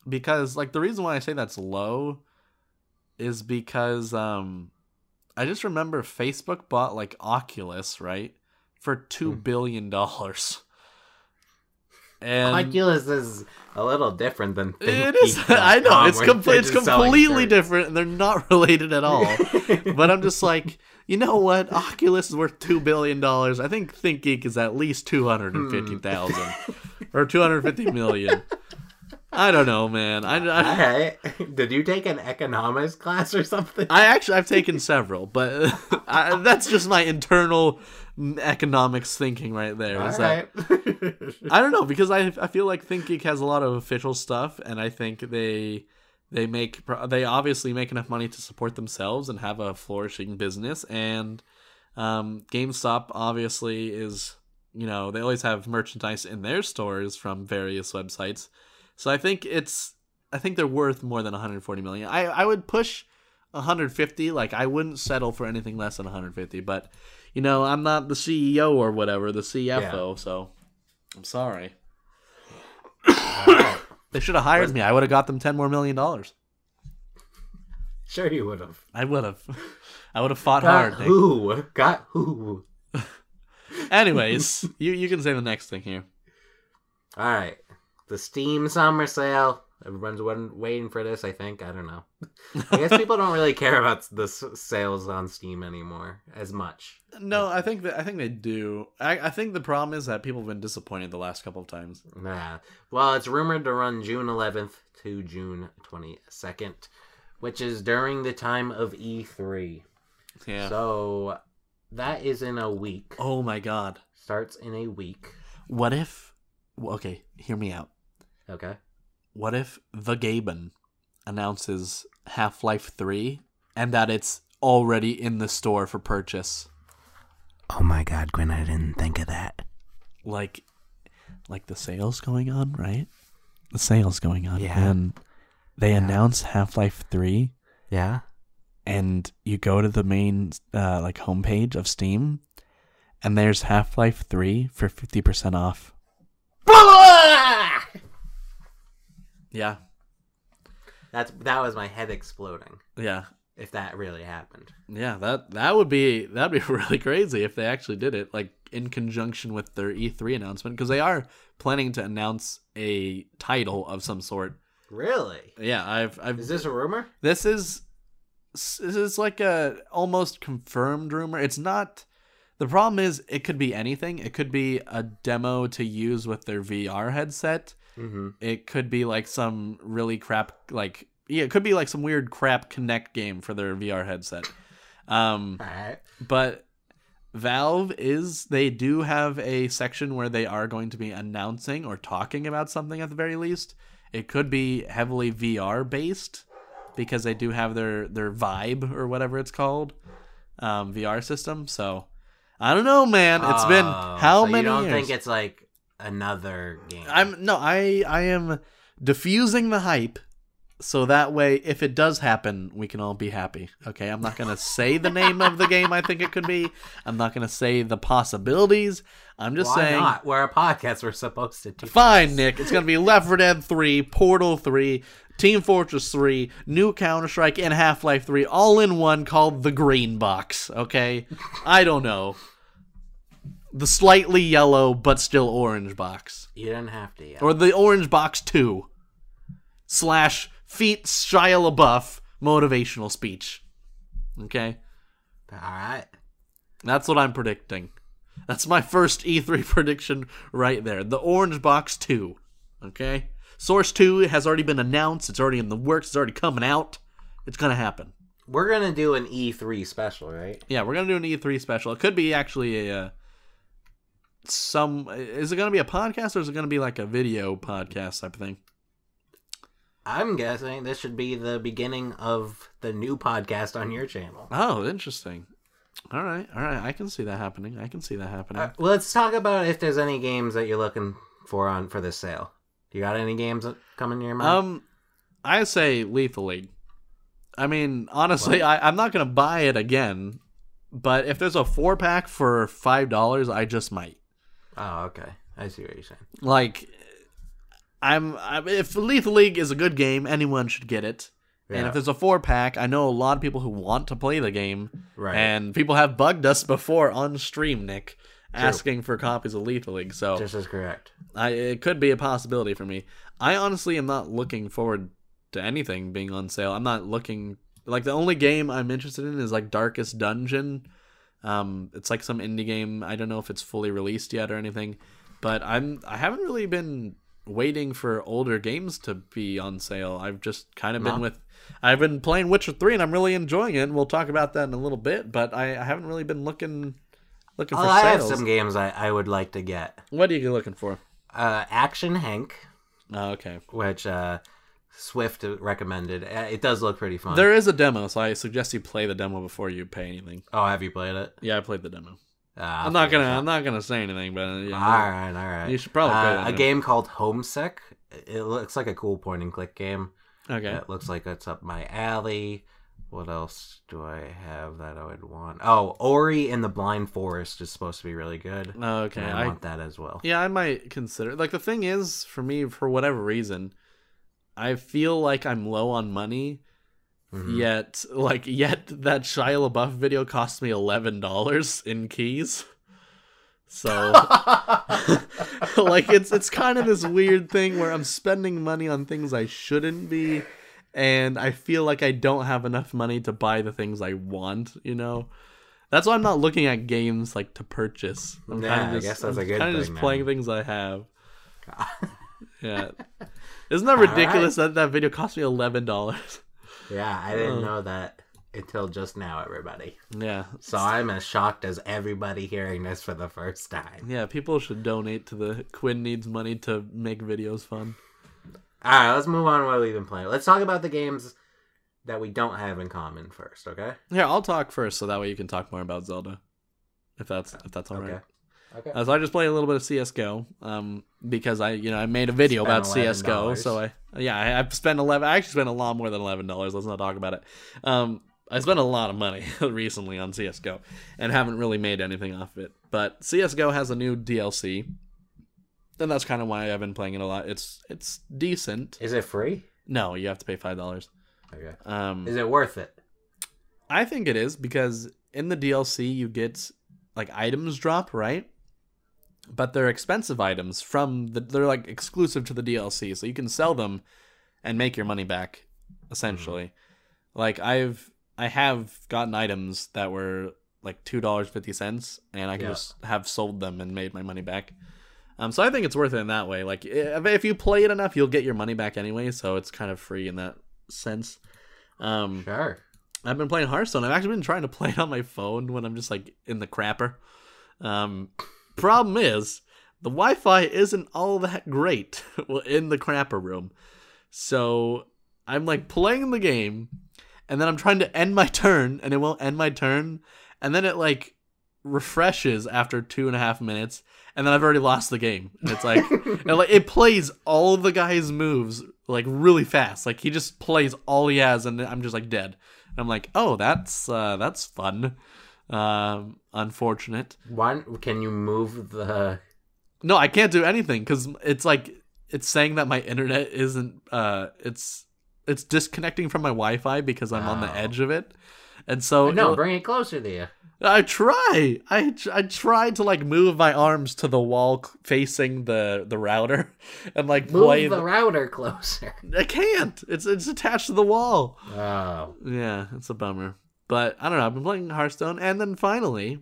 because like the reason why I say that's low is because um, I just remember Facebook bought like Oculus right for two Hmm. billion dollars, and Oculus is a little different than it is. I know it's com- it's completely different, and they're not related at all. but I'm just like, you know what? Oculus is worth two billion dollars. I think ThinkGeek is at least two hundred and fifty thousand hmm. or two hundred fifty million. I don't know, man. I, I, right. Did you take an economics class or something? I actually I've taken several, but I, that's just my internal economics thinking right there. All is that- I don't know because I I feel like ThinkGeek has a lot of official stuff, and I think they they make they obviously make enough money to support themselves and have a flourishing business. And um, GameStop obviously is you know they always have merchandise in their stores from various websites, so I think it's I think they're worth more than 140 million. I I would push 150. Like I wouldn't settle for anything less than 150, but. You know, I'm not the CEO or whatever, the CFO, so I'm sorry. They should have hired me. I would have got them ten more million dollars. Sure, you would have. I would have. I would have fought Got hard. Who? Got who? Anyways, you you can say the next thing here. All right. The Steam Summer Sale. Everyone's waiting- waiting for this. I think. I don't know. I guess people don't really care about the sales on Steam anymore as much. No, I think that I think they do. I, I think the problem is that people have been disappointed the last couple of times. Nah. Well, it's rumored to run June 11th to June 22nd, which is during the time of E3. Yeah. So that is in a week. oh my god. Starts in a week. What if? Okay, hear me out. Okay. What if the Gaben announces Half Life Three and that it's already in the store for purchase? Oh my god, Gwen, I didn't think of that. like like the sales going on, right? The sales going on. Yeah. And they Yeah. announce Half-Life 3 Yeah? and you go to the main uh like homepage of Steam and there's Half-Life 3 for 50% off. Yeah. That's that was my head exploding. Yeah. if that really happened. Yeah, that that would be that'd be really crazy if they actually did it, like in conjunction with their E3 announcement, because they are planning to announce a title of some sort. Really? Yeah, I've I've Is this a rumor? this is this is like a almost confirmed rumor. It's not. The problem is, it could be anything. It could be a demo to use with their VR headset. Mm-hmm. It could be like some really crap, like yeah, it could be like some weird crap Kinect game for their VR headset. Um, right. but Valve is they do have a section where they are going to be announcing or talking about something at the very least. It could be heavily VR based because they do have their their Vive or whatever it's called um, VR system. So I don't know, man. It's been Oh, how so many You don't years? think it's like another game? I'm no, I I am diffusing the hype so that way if it does happen, we can all be happy. Okay, I'm not going to say the name of the game I think it could be. I'm not going to say the possibilities. I'm just Why saying not? We're a podcast. We're supposed to do. Fine, Nick. It's going to be Left 4 Dead 3, Portal 3, Team Fortress 3, New Counter-Strike and Half-Life 3 all in one called the Green Box, okay? I don't know. The slightly yellow but still orange box. You didn't have to. Yeah. Or the Orange Box 2 slash Feet Shia LaBeouf motivational speech. Okay? All right. That's what I'm predicting. That's my first E3 prediction right there. The Orange Box 2. Okay? Source 2 has already been announced. It's already in the works. It's already coming out. It's going to happen. We're gonna do an E3 special, right? Yeah, we're going to do an E3 special. It could be actually a. Uh, Some is it going to be a podcast or is it going to be like a video podcast type of thing? I'm guessing this should be the beginning of the new podcast on your channel. Oh, interesting. All right, all right. I can see that happening. I can see that happening. Uh, let's talk about if there's any games that you're looking for on for this sale. You got any games that come in your mind? Um, I say Lethal League. I mean, honestly, I, I'm not gonna buy it again, but if there's a four pack for five dollars, I just might. Oh, okay. I see what you're saying. Like, I'm, I'm if Lethal League is a good game, anyone should get it. Yeah. And if there's a four pack, I know a lot of people who want to play the game, Right. and people have bugged us before on stream, Nick, asking for copies of Lethal League. So This is correct. I, it could be a possibility for me. I honestly am not looking forward to anything being on sale. I'm not looking like the only game I'm interested in is like Darkest Dungeon. Um, it's like some indie game. I don't know if it's fully released yet or anything, but I'm I haven't really been waiting for older games to be on sale. I've just kind of been with I've been playing Witcher 3 and I'm really enjoying it. And we'll talk about that in a little bit, but I, I haven't really been looking looking Oh, for I have some games I, I would like to get. What are you looking for? Uh, Action Henk, Oh, okay. which uh, Swift recommended. Uh, It does look pretty fun. There is a demo, so I suggest you play the demo before you pay anything. oh, have you played it? Yeah, I played the demo. Uh, I'm not gonna. I'm not gonna say anything, but uh, yeah, All right, all right. You should probably play uh, a game called Homesick. It looks like a cool point and click game. okay. It looks like it's up my alley. What else do I have that I would want? Oh, Ori in the Blind Forest is supposed to be really good. Okay. I, I, want that as well. yeah, I might consider. Like the thing is, for me, for whatever reason, I feel like I'm low on money. Mhm. Yet, like, yet that Shia LaBeouf video cost me eleven dollars in keys. So, like, it's it's kind of this weird thing where I'm spending money on things I shouldn't be, and I feel like I don't have enough money to buy the things I want. You know, that's why I'm not looking at games like to purchase. I'm Yeah, kinda I guess that's I'm a good kinda just then. playing things I have. Yeah, isn't that ridiculous that that video cost me eleven dollars? yeah, I didn't Uh. know that until just now, everybody. Yeah, So I'm as shocked as everybody hearing this for the first time. yeah. People should donate to the Quinn needs money to make videos fun. All right, let's move on what we've been playing. Let's talk about the games that we don't have in common first, okay? Here, I'll talk first, so that way you can talk more about Zelda, if that's if that's all right. Okay. Uh, so I just play a little bit of CS:GO, um, because I, you know, I made a video Spent about CS:GO. $11. So I, yeah, I, I've spent eleven. I actually spent a lot more than eleven dollars. Let's not talk about it. Um, I spent a lot of money recently on CS:GO, and haven't really made anything off of it. But CS:GO has a new DLC, and that's kind of why I've been playing it a lot. It's it's decent. Is it free? No, you have to pay five dollars. Okay. Um, Is it worth it? I think it is because in the DLC you get like items drop, right? But they're expensive items from the they're like exclusive to the DLC, so you can sell them and make your money back essentially. Like I've I have gotten items that were like two dollars fifty cents, and I can Yeah. just have sold them and made my money back. Um, so I think it's worth it in that way. Like if, if you play it enough, you'll get your money back anyway. So it's kind of free in that sense. Um, Sure. I've been playing Hearthstone. I've actually been trying to play it on my phone when I'm just like in the crapper. Um, problem is the Wi-Fi isn't all that great in the crapper room, so I'm like playing the game, and then I'm trying to end my turn, and it won't end my turn, and then it like refreshes after two and a half minutes, and then I've already lost the game. And it's like, and like it plays all the guy's moves like really fast. Like he just plays all he has, and I'm just like dead. And I'm like, oh, that's uh, that's fun. Um, unfortunate. One, can you move the? No, I can't do anything because it's like it's saying that my internet isn't. Uh, it's it's disconnecting from my Wi-Fi because I'm on the Oh. edge of it, and so no, bring it closer to you. I try. I I tried to like move my arms to the wall facing the the router, and like Move play. the the- router closer. I can't. It's it's attached to the wall. Oh, Yeah, it's a bummer. But I don't know. I've been playing Hearthstone, and then finally,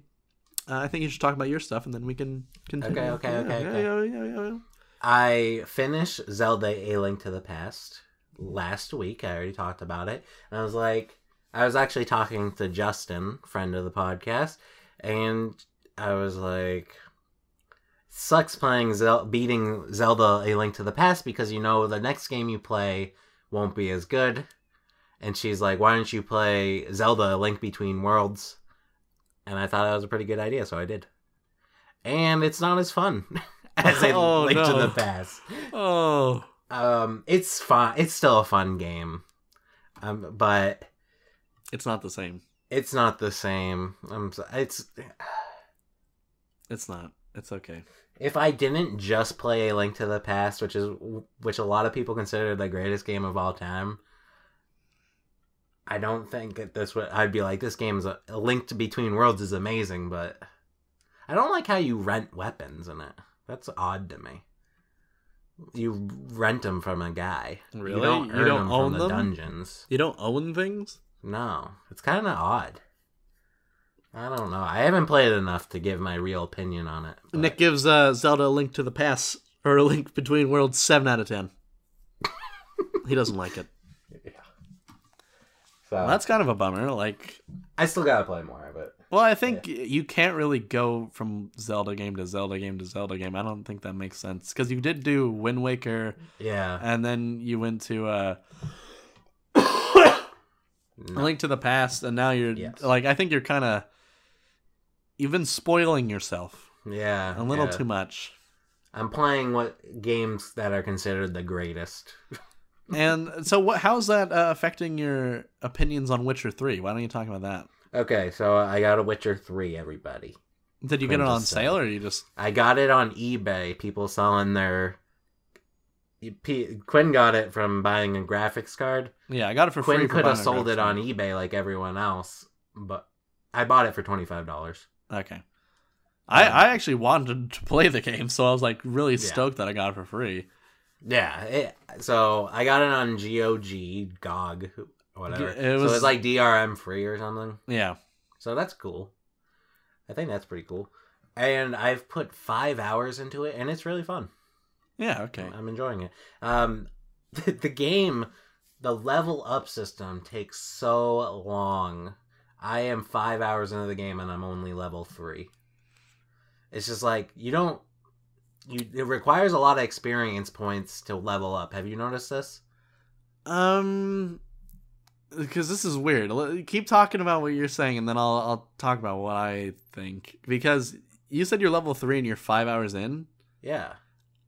uh, I think you should talk about your stuff, and then we can continue. Okay, okay, Yeah, okay, yeah, okay. Yeah, yeah, yeah. I finished Zelda: A Link to the Past last week. I already talked about it, and I was like, I was actually talking to Justin, friend of the podcast, and I was like, sucks playing Zel- beating Zelda: A Link to the Past because you know the next game you play won't be as good. And she's like, why don't you play Zelda: Link Between Worlds? And I thought that was a pretty good idea, so I did. And it's not as fun as a Oh, Link to no. the Past. Oh, Um, it's fun. It's still a fun game, um, but it's not the same. it's not the same. Um, so- it's It's not. It's okay. if I didn't just play A Link to the Past, which is which a lot of people consider the greatest game of all time. I don't think that this would. I'd be like, this game's a, a Link to Between Worlds is amazing, but I don't like how you rent weapons in it. That's odd to me. You rent them from a guy. Really? You don't, You don't them own from the dungeons. You don't own things. No, it's kind of odd. I don't know. I haven't played enough to give my real opinion on it. but- Nick gives uh, Zelda a link to the past or a link between worlds seven out of ten. he doesn't like it. So Well, that's kind of a bummer. Like, I still gotta play more of it. well, I think you can't really go from Zelda game to Zelda game to Zelda game. I don't think that makes sense because you did do Wind Waker, Yeah, and then you went to uh, No. Link to the Past, and now you're Yes. like, I think you're kind of you've spoiling yourself yeah, a little yeah. too much. I'm playing what games that are considered the greatest. And so, what? How's that uh, affecting your opinions on Witcher Three? Why don't you talk about that? Okay, so I got a Witcher three. Everybody, Did you get it on sale, or you just? I got it on eBay. People selling their. P- Quinn got it from buying a graphics card. Yeah, I got it for free. Quinn for could have sold it on eBay like everyone else, but I bought it for twenty five dollars. Okay. I, I actually wanted to play the game, so I was like really stoked that I got it for free. Yeah, it, so I got it on GOG, GOG, whatever. It so was- it's like DRM free or something. Yeah. So that's cool. I think that's pretty cool. And I've put five hours into it, and it's really fun. Yeah. Okay. I'm enjoying it. Um, the, the game, the level up system takes so long. I am five hours into the game, and I'm only level three. It's just like you don't. You it requires a lot of experience points to level up. Have you noticed this? Um, because this is weird. Keep talking about what you're saying, and then I'll I'll talk about what I think. Because you said you're level three and you're five hours in. Yeah.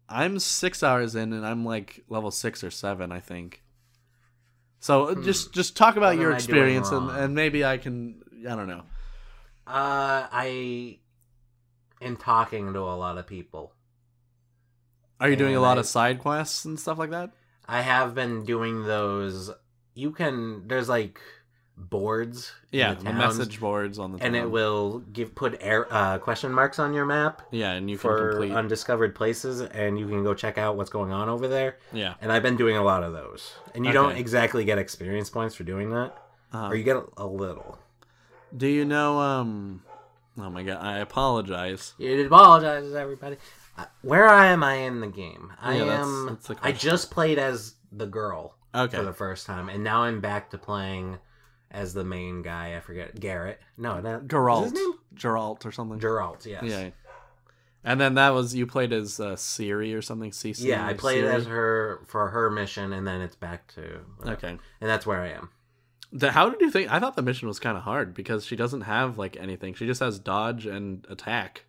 I'm six hours in, and I'm like level six or seven, I think. So uh, Hmm. just just talk about What your am I doing experience, and, and maybe I can. I don't know. Uh, I am talking to a lot of people. Are you doing a lot I- of side quests and stuff like that? I have been doing those. You can. There's like boards. Yeah, the towns, message boards on the and it will give put air uh, question marks on your map yeah, and you can for complete. undiscovered places, and you can go check out what's going on over there. yeah, And I've been doing a lot of those, and you Okay. don't exactly get experience points for doing that, uh, or you get a, a little. do you know? Um, oh my god, I apologize. You apologize, everybody. Uh, Where am I in the game? I Yeah, am. that's the I just played as the girl Okay, for the first time, and now I'm back to playing as the main guy. I forget Garrett. No, that Geralt, his name Geralt or something. Geralt. Yes. Yeah. And then that was you played as uh, Ciri or something. CC. Yeah, I played Ciri? as her for her mission, and then it's back to Okay. and that's where I am. The, how did you think? I thought the mission was kind of hard because she doesn't have like anything. She just has dodge and attack.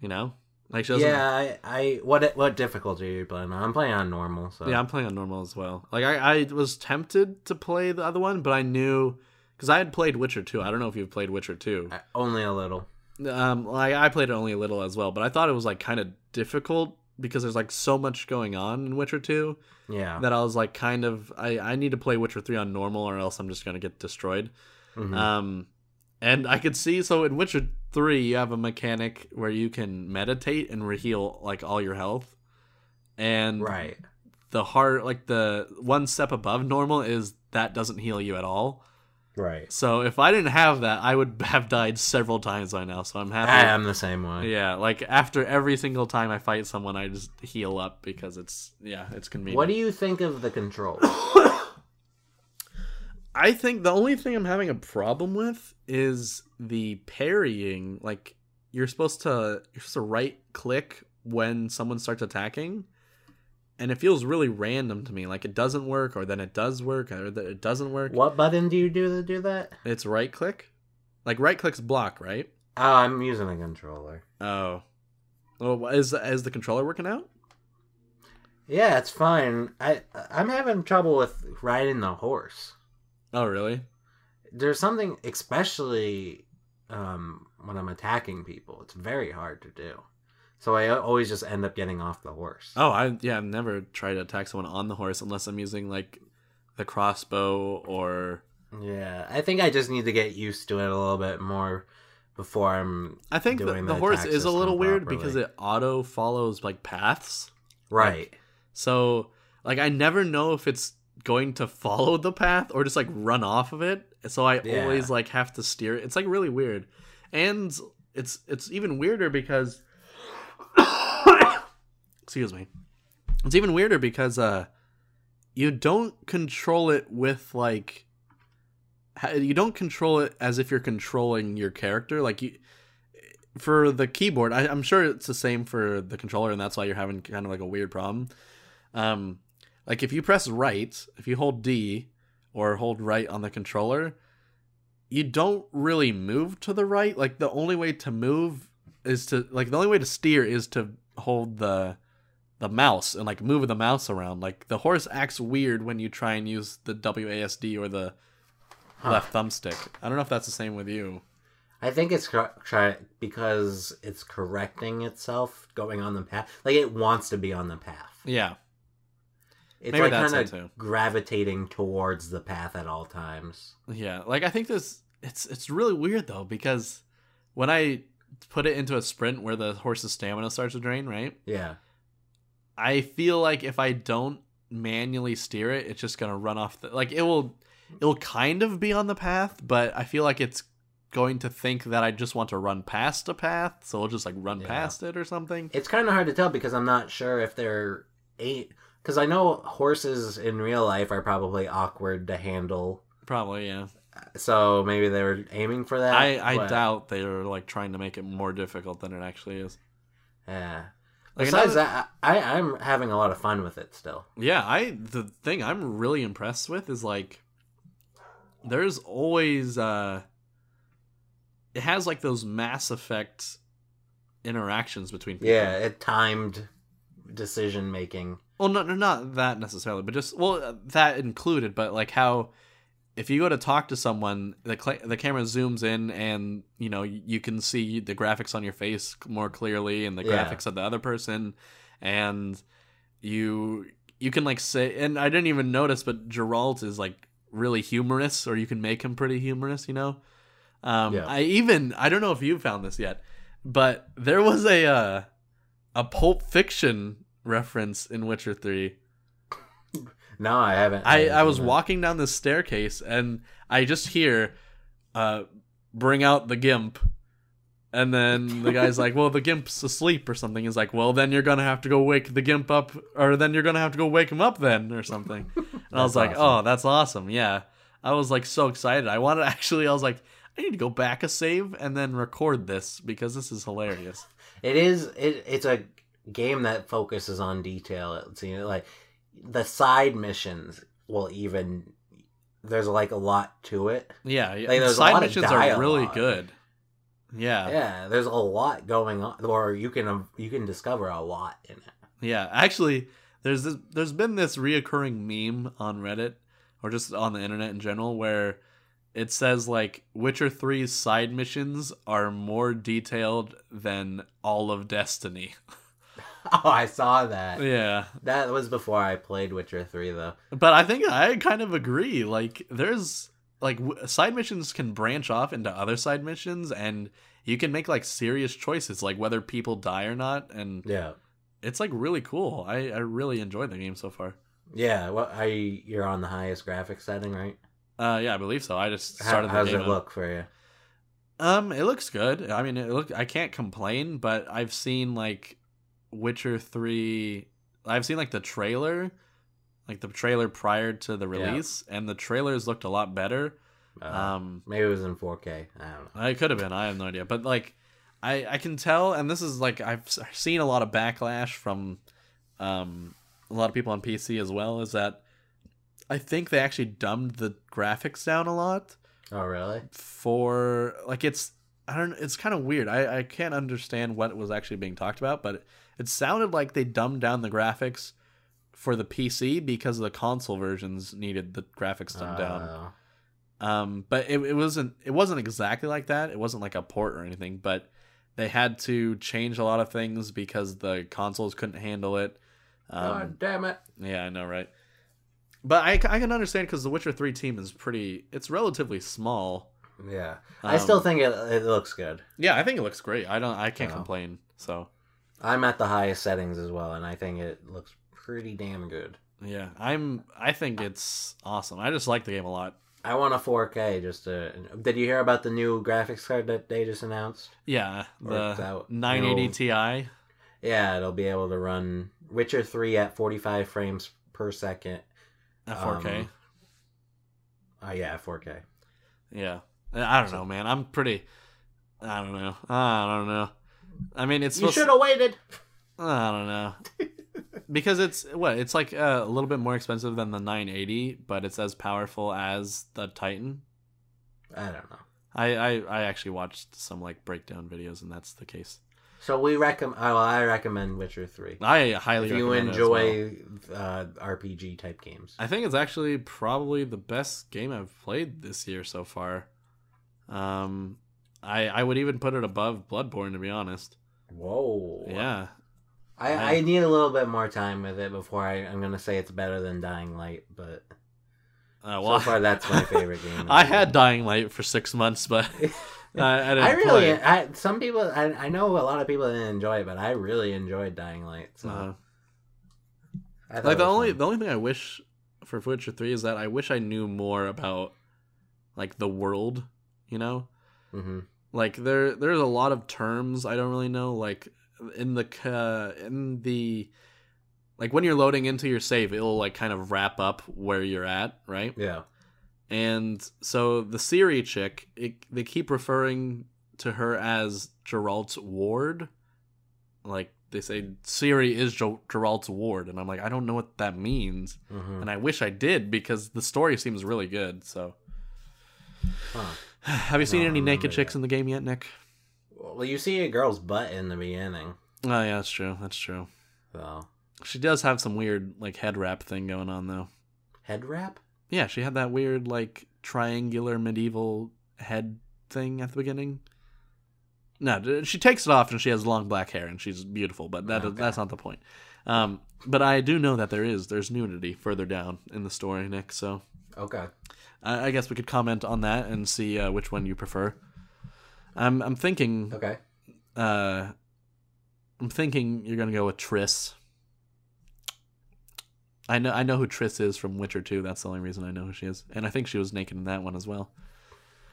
You know, like she doesn't. Yeah, I, I what what difficulty are you playing on? I'm playing on normal, so Yeah, I'm playing on normal as well. Like I, I was tempted to play the other one, but I knew because I had played Witcher 2. I don't know if you've played Witcher 2. I- only a little. Um, like I played it only a little as well, but I thought it was like kind of difficult because there's like so much going on in Witcher 2 Yeah, that I was like kind of I I need to play Witcher 3 on normal or else I'm just going to get destroyed. Mhm. Um, and I could see so in Witcher Three you have a mechanic where you can meditate and reheal like all your health, and right. the heart like the one step above normal is that doesn't heal you at all. Right. So if I didn't have that, I would have died several times by now. So I'm happy. I am the same way. yeah, like after every single time I fight someone, I just heal up because it's yeah, it's convenient. What do you think of the controls? I think the only thing I'm having a problem with is the parrying. Like you're supposed to you're supposed to right click when someone starts attacking, and it feels really random to me. Like it doesn't work, or then it does work, or that it doesn't work. what button do you do to do that? It's right click. Like right click's block, right? Oh, I'm using a controller. Oh, oh, is is the controller working out? Yeah, it's fine. I I'm having trouble with riding the horse. Oh, really? There's something, especially um, when I'm attacking people. It's very hard to do. So I always just end up getting off the horse. Oh, I yeah, I've never tried to attack someone on the horse unless I'm using like the crossbow or Yeah, I think I just need to get used to it a little bit more before I'm I think the, the the horse is a little weird properly. because it auto follows like paths. right. So like I never know if it's going to follow the path or just like run off of it. So I Yeah. always like have to steer it. It's like really weird. And it's it's even weirder because excuse me. It's even weirder because uh you don't control it with like you don't control it as if you're controlling your character like you for the keyboard I, i'm sure it's the same for the controller and that's why you're having kind of like a weird problem um like if you press right if you hold d or hold right on the controller you don't really move to the right like the only way to move is to like the only way to steer is to hold the the mouse and like move the mouse around like the horse acts weird when you try and use the wasd or the Huh. left thumbstick i don't know if that's the same with you I think it's cor- try because it's correcting itself going on the path. Like it wants to be on the path. yeah It's Maybe like kind of gravitating towards the path at all times. Yeah, like I think this it's it's really weird though because when I put it into a sprint where the horse's stamina starts to drain, right? Yeah. I feel like if I don't manually steer it, it's just gonna run off the like it will it'll kind of be on the path, but I feel like it's going to think that I just want to run past a path, so it'll just like run Yeah. past it or something. It's kind of hard to tell because I'm not sure if they're eight. Because I know horses in real life are probably awkward to handle. Probably, yeah. So maybe they were aiming for that. I I but- doubt they're like trying to make it more difficult than it actually is. Yeah. Like, Besides another- that, I, I'm having a lot of fun with it still. Yeah, I the thing I'm really impressed with is like there's always uh it has like those mass effect interactions between people. Yeah, it timed decision making. Well, no, no, not that necessarily, but just well, that included. But like how, if you go to talk to someone, the cl- the camera zooms in, and you know you can see the graphics on your face more clearly, and the Yeah. graphics of the other person, and you you can like say, and I didn't even notice, but Geralt is like really humorous, or you can make him pretty humorous. You know. Um, Yeah. I even I don't know if you found this yet, but there was a uh, a Pulp Fiction reference in Witcher Three. No, I haven't. I, I was that. walking down this staircase and I just hear, uh, bring out the gimp. And then the guy's like, well, the gimp's asleep or something. He's like, well, then you're going to have to go wake the gimp up, or then you're going to have to go wake him up then, or something. And I was like, awesome. oh, that's awesome. Yeah. I was like so excited. I wanted actually, I was like, I need to go back a save and then record this because this is hilarious. It is. It, it's a game that focuses on detail. It's you know, like the side missions will even. There's like a lot to it. Yeah. Like, there's a side missions are really good. Yeah. Yeah, there's a lot going on, or you can you can discover a lot in it. Yeah, actually, there's this, there's been this reoccurring meme on Reddit or just on the internet in general where it says like Witcher 3's side missions are more detailed than all of Destiny. Oh, I saw that. yeah. That was before I played Witcher Three, though. But I think I kind of agree. Like there's like w- side missions can branch off into other side missions and you can make like serious choices like whether people die or not and Yeah, it's like really cool. I I really enjoyed the game so far. yeah. well, I you're on the highest graphics setting, right? Uh yeah, I believe so. I just How, started the how's game it look for you? Um, it looks good. I mean, it look. I can't complain, but I've seen like Witcher three. I've seen like the trailer, like the trailer prior to the Yeah. release, and the trailers looked a lot better. Uh, Um, maybe it was in 4K. I don't know. it could have been. I have no idea, but like, I I can tell, and this is like I've seen a lot of backlash from, um, a lot of people on PC as well. Is that I think they actually dumbed the graphics down a lot. Oh, really? for like it's I don't it's kind of weird. I I can't understand what was actually being talked about, but it, sounded like they dumbed down the graphics for the PC because the console versions needed the graphics dumbed down. Uh, Um but it, it wasn't it wasn't exactly like that. It wasn't like a port or anything, but they had to change a lot of things because the consoles couldn't handle it. Um, God damn it! yeah, I know, right? But I, I can understand because the Witcher 3 team is pretty, it's relatively small. Yeah, I still Um, think it, it looks good. Yeah, I think it looks great. I don't. I can't complain. So I'm at the highest settings as well, and I think it looks pretty damn good. yeah, I'm. I think it's awesome. I just like the game a lot. I want a 4K just to. Did you hear about the new graphics card that they just announced? Yeah, Or the that- 980 no. Ti. Yeah, it'll be able to run Witcher 3 at 45 frames per second. At 4K. Um, Oh yeah, 4K. yeah, I don't know, man. I'm pretty. I don't know. I don't know. I mean, it's You should have waited. I don't know. because it's what it's like uh, a little bit more expensive than the 980, but it's as powerful as the Titan. I don't know. I, I, I actually watched some like breakdown videos, and that's the case. So we recommend. Oh, I recommend Witcher 3. I highly If you recommend it as well. enjoy uh, RPG type games. I think it's actually probably the best game I've played this year so far. Um, I I would even put it above Bloodborne to be honest. Whoa. Yeah, I, I- I need a little bit more time with it before I, I'm gonna say it's better than Dying Light, but uh, well, so far that's my favorite game. I had Dying Light for six months, but I, I didn't I really, it. I some people, I, I know a lot of people didn't enjoy it, but I really enjoyed Dying Light. So Uh, I thought like the only fun. the only thing I wish for Witcher Three is that I wish I knew more about like the world. You know, Mhm. like there there's a lot of terms I don't really know. Like in the ca- in the like when you're loading into your save, it'll like kind of wrap up where you're at, right? yeah, And so the Ciri chick, it, they keep referring to her as Geralt's ward. Like they say, Ciri is Ger- Geralt's ward, and I'm like, I don't know what that means, hmm and I wish I did because the story seems really good. So, Huh. have you seen any naked chicks in the game yet, Nick? Well, you see a girl's butt in the beginning, Oh yeah, that's true. That's true. so She does have some weird like head wrap thing going on though. head wrap. Yeah, she had that weird like triangular medieval head thing at the beginning. No, she takes it off and she has long black hair and she's beautiful, but that Okay. that's not the point. Um, but I do know that there is there's nudity further down in the story, Nick. So Okay. I, I guess we could comment on that and see uh, which one you prefer. I'm I'm thinking Okay. uh, I'm thinking you're gonna go with Triss. I know I know who Triss is from Witcher 2. That's the only reason I know who she is, and I think she was naked in that one as well.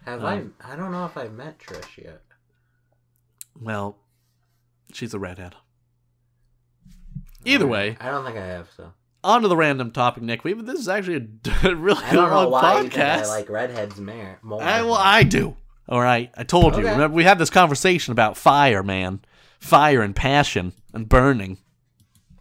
Have Um, I? I don't know if I met Trish yet. Well, she's a redhead. Either way, I don't think I have. So on to the random topic, Nick. We this is actually a really I don't know why you think podcast. I like redheads more. more. I, well, I do. All right, I told you. Remember, we had this conversation about fire, man, fire and passion and burning.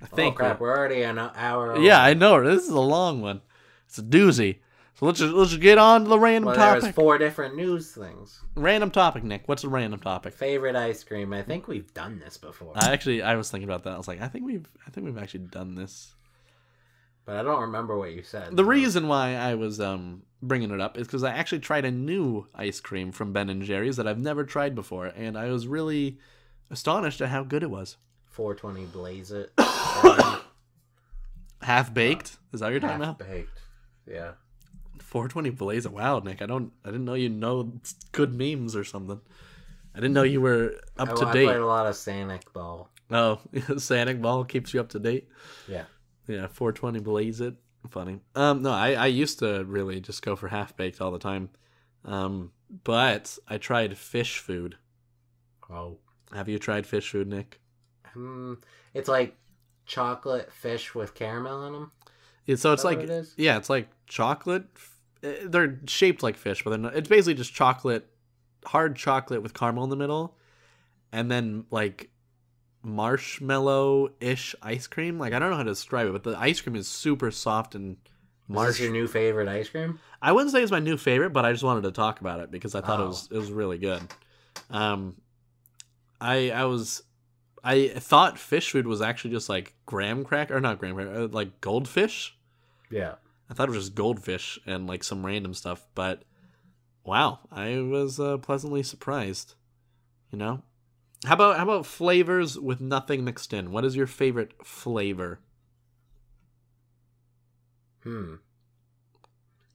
I oh think. crap! We're already an hour. yeah, over. I know. This is a long one. It's a doozy. So let's just let's just get on to the random Well, topic. four different news things. Random topic, Nick. What's a random topic? Favorite ice cream. I think we've done this before, I actually I was thinking about that. I was like, I think we've I think we've actually done this. But I don't remember what you said. The so- reason why I was um bringing it up is because I actually tried a new ice cream from Ben and Jerry's that I've never tried before, and I was really astonished at how good it was. 420 Blaze It. Half baked? Is that what you're talking Half about? baked. Yeah. 420 Blaze. It. Wow, Nick, I don't I didn't know you know good memes or something. I didn't know you were up I, to I date. played a lot of Sanic Ball. Oh, Sanic Ball keeps you up to date. Yeah. Yeah, 420 Blaze it. Funny. Um, no, I, I used to really just go for half baked all the time. Um, but I tried fish food. Oh. Have you tried fish food, Nick? Hmm. It's like chocolate fish with caramel in them. Yeah, so it's like it yeah, it's like chocolate. Uh, They're shaped like fish, but they're not, it's basically just chocolate, hard chocolate with caramel in the middle, and then like marshmallow ish ice cream. Like I don't know how to describe it, but the ice cream is super soft and Is this your new favorite ice cream? I wouldn't say it's my new favorite, but I just wanted to talk about it because I thought it Oh. was it was really good. Um, I I was I thought fish food was actually just like graham cracker or not graham cracker, uh, like goldfish. Yeah. I thought it was just goldfish and like some random stuff, but wow, I was uh, pleasantly surprised. You know, how about how about flavors with nothing mixed in? What is your favorite flavor? Hmm.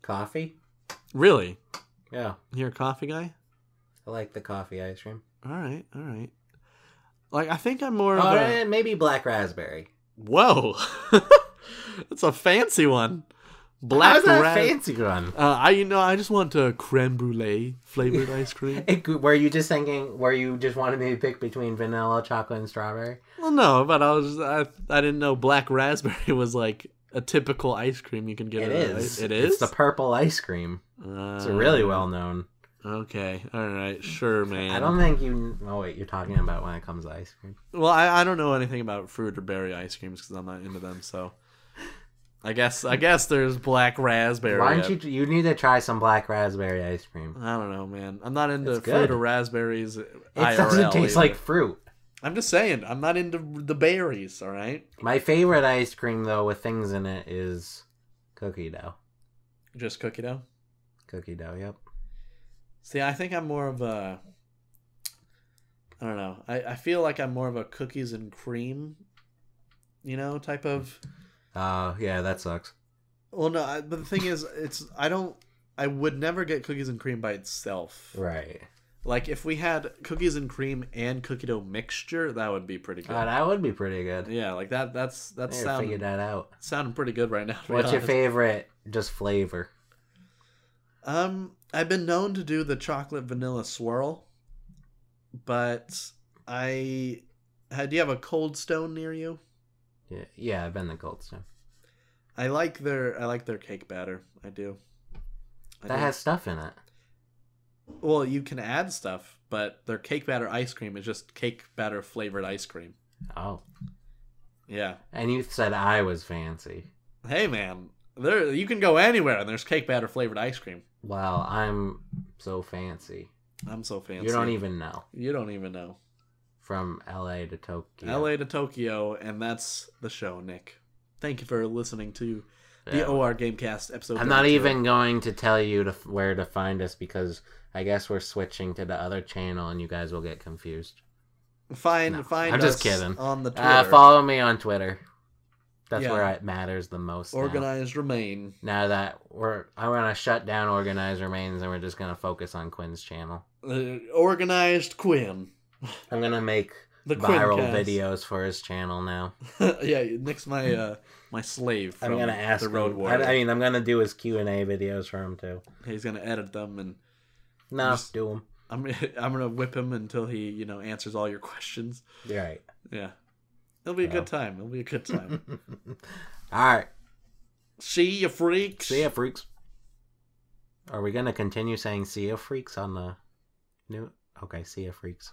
Coffee? Really, Yeah. you're a coffee guy? I like the coffee ice cream. All right, all right. Like I think I'm more Oh, of a maybe black raspberry. whoa. That's a fancy one. Black How's that ra- fancy one? Uh, I you know I just want a creme brulee flavored ice cream. It, were you just thinking? Were you just wanting me to pick between vanilla, chocolate, and strawberry? Well, no, but I was I, I didn't know black raspberry was like a typical ice cream you can get. It is. It is. It's the purple ice cream. Uh, It's really well known. Okay. All right. Sure, man. I don't think you. Oh wait, you're talking about when it comes to ice cream. Well, I, I don't know anything about fruit or berry ice creams because I'm not into them. So, I guess I guess there's black raspberry. Why don't you? You need to try some black raspberry ice cream. I don't know, man. I'm not into fruit or raspberries. It IRL doesn't taste either. like fruit. I'm just saying, I'm not into the berries. All right, My favorite ice cream though with things in it is cookie dough. just cookie dough. Cookie dough. Yep. See, I think I'm more of a. I don't know. I, I feel like I'm more of a cookies and cream, you know, type of. Uh yeah, that sucks. Well, no, I, but the thing is, it's I don't. I would never get cookies and cream by itself. Right. Like if we had cookies and cream and cookie dough mixture, that would be pretty good. Uh, that would be pretty good. yeah, like that. That's that's I gotta figure that out. sounding pretty good right now. What's your favorite just flavor? Um, I've been known to do the chocolate vanilla swirl, but I do you have a Cold Stone near you? Yeah, yeah, I've been the Cold Stone. I like their I like their cake batter. I do. I That do. has stuff in it. well, you can add stuff, but their cake batter ice cream is just cake batter flavored ice cream. Oh, Yeah. and you said I was fancy. Hey man, there you can go anywhere and there's cake batter flavored ice cream. Well, I'm so fancy. I'm so fancy. You don't even know. You don't even know. From L.A. to Tokyo. LA to Tokyo, and that's the show, Nick. Thank you for listening to the Yeah. OR Gamecast episode. I'm not even going to tell you to where to find us because I guess we're switching to the other channel and you guys will get confused. Find No, find I'm just kidding. on the Twitter. Uh, follow me on Twitter. That's Yeah. where it matters the most. now. Organized remain. Now that we're, I'm gonna shut down organized remains, and we're just gonna focus on Quinn's channel. Uh, organized Quinn. I'm gonna make The viral Quincast. videos for his channel now. yeah, Nick's my uh my slave. I'm gonna ask the Road him. Warrior. I, I mean, I'm gonna do his Q and A videos for him too. He's gonna edit them, and No, Just- do them. I'm I'm gonna whip him until he you know answers all your questions. You're right. Yeah, it'll be a Yeah. good time. It'll be a good time. All right. See you, freaks. See ya, freaks. Are we gonna continue saying "see ya, freaks" on the new? Okay, see ya, freaks.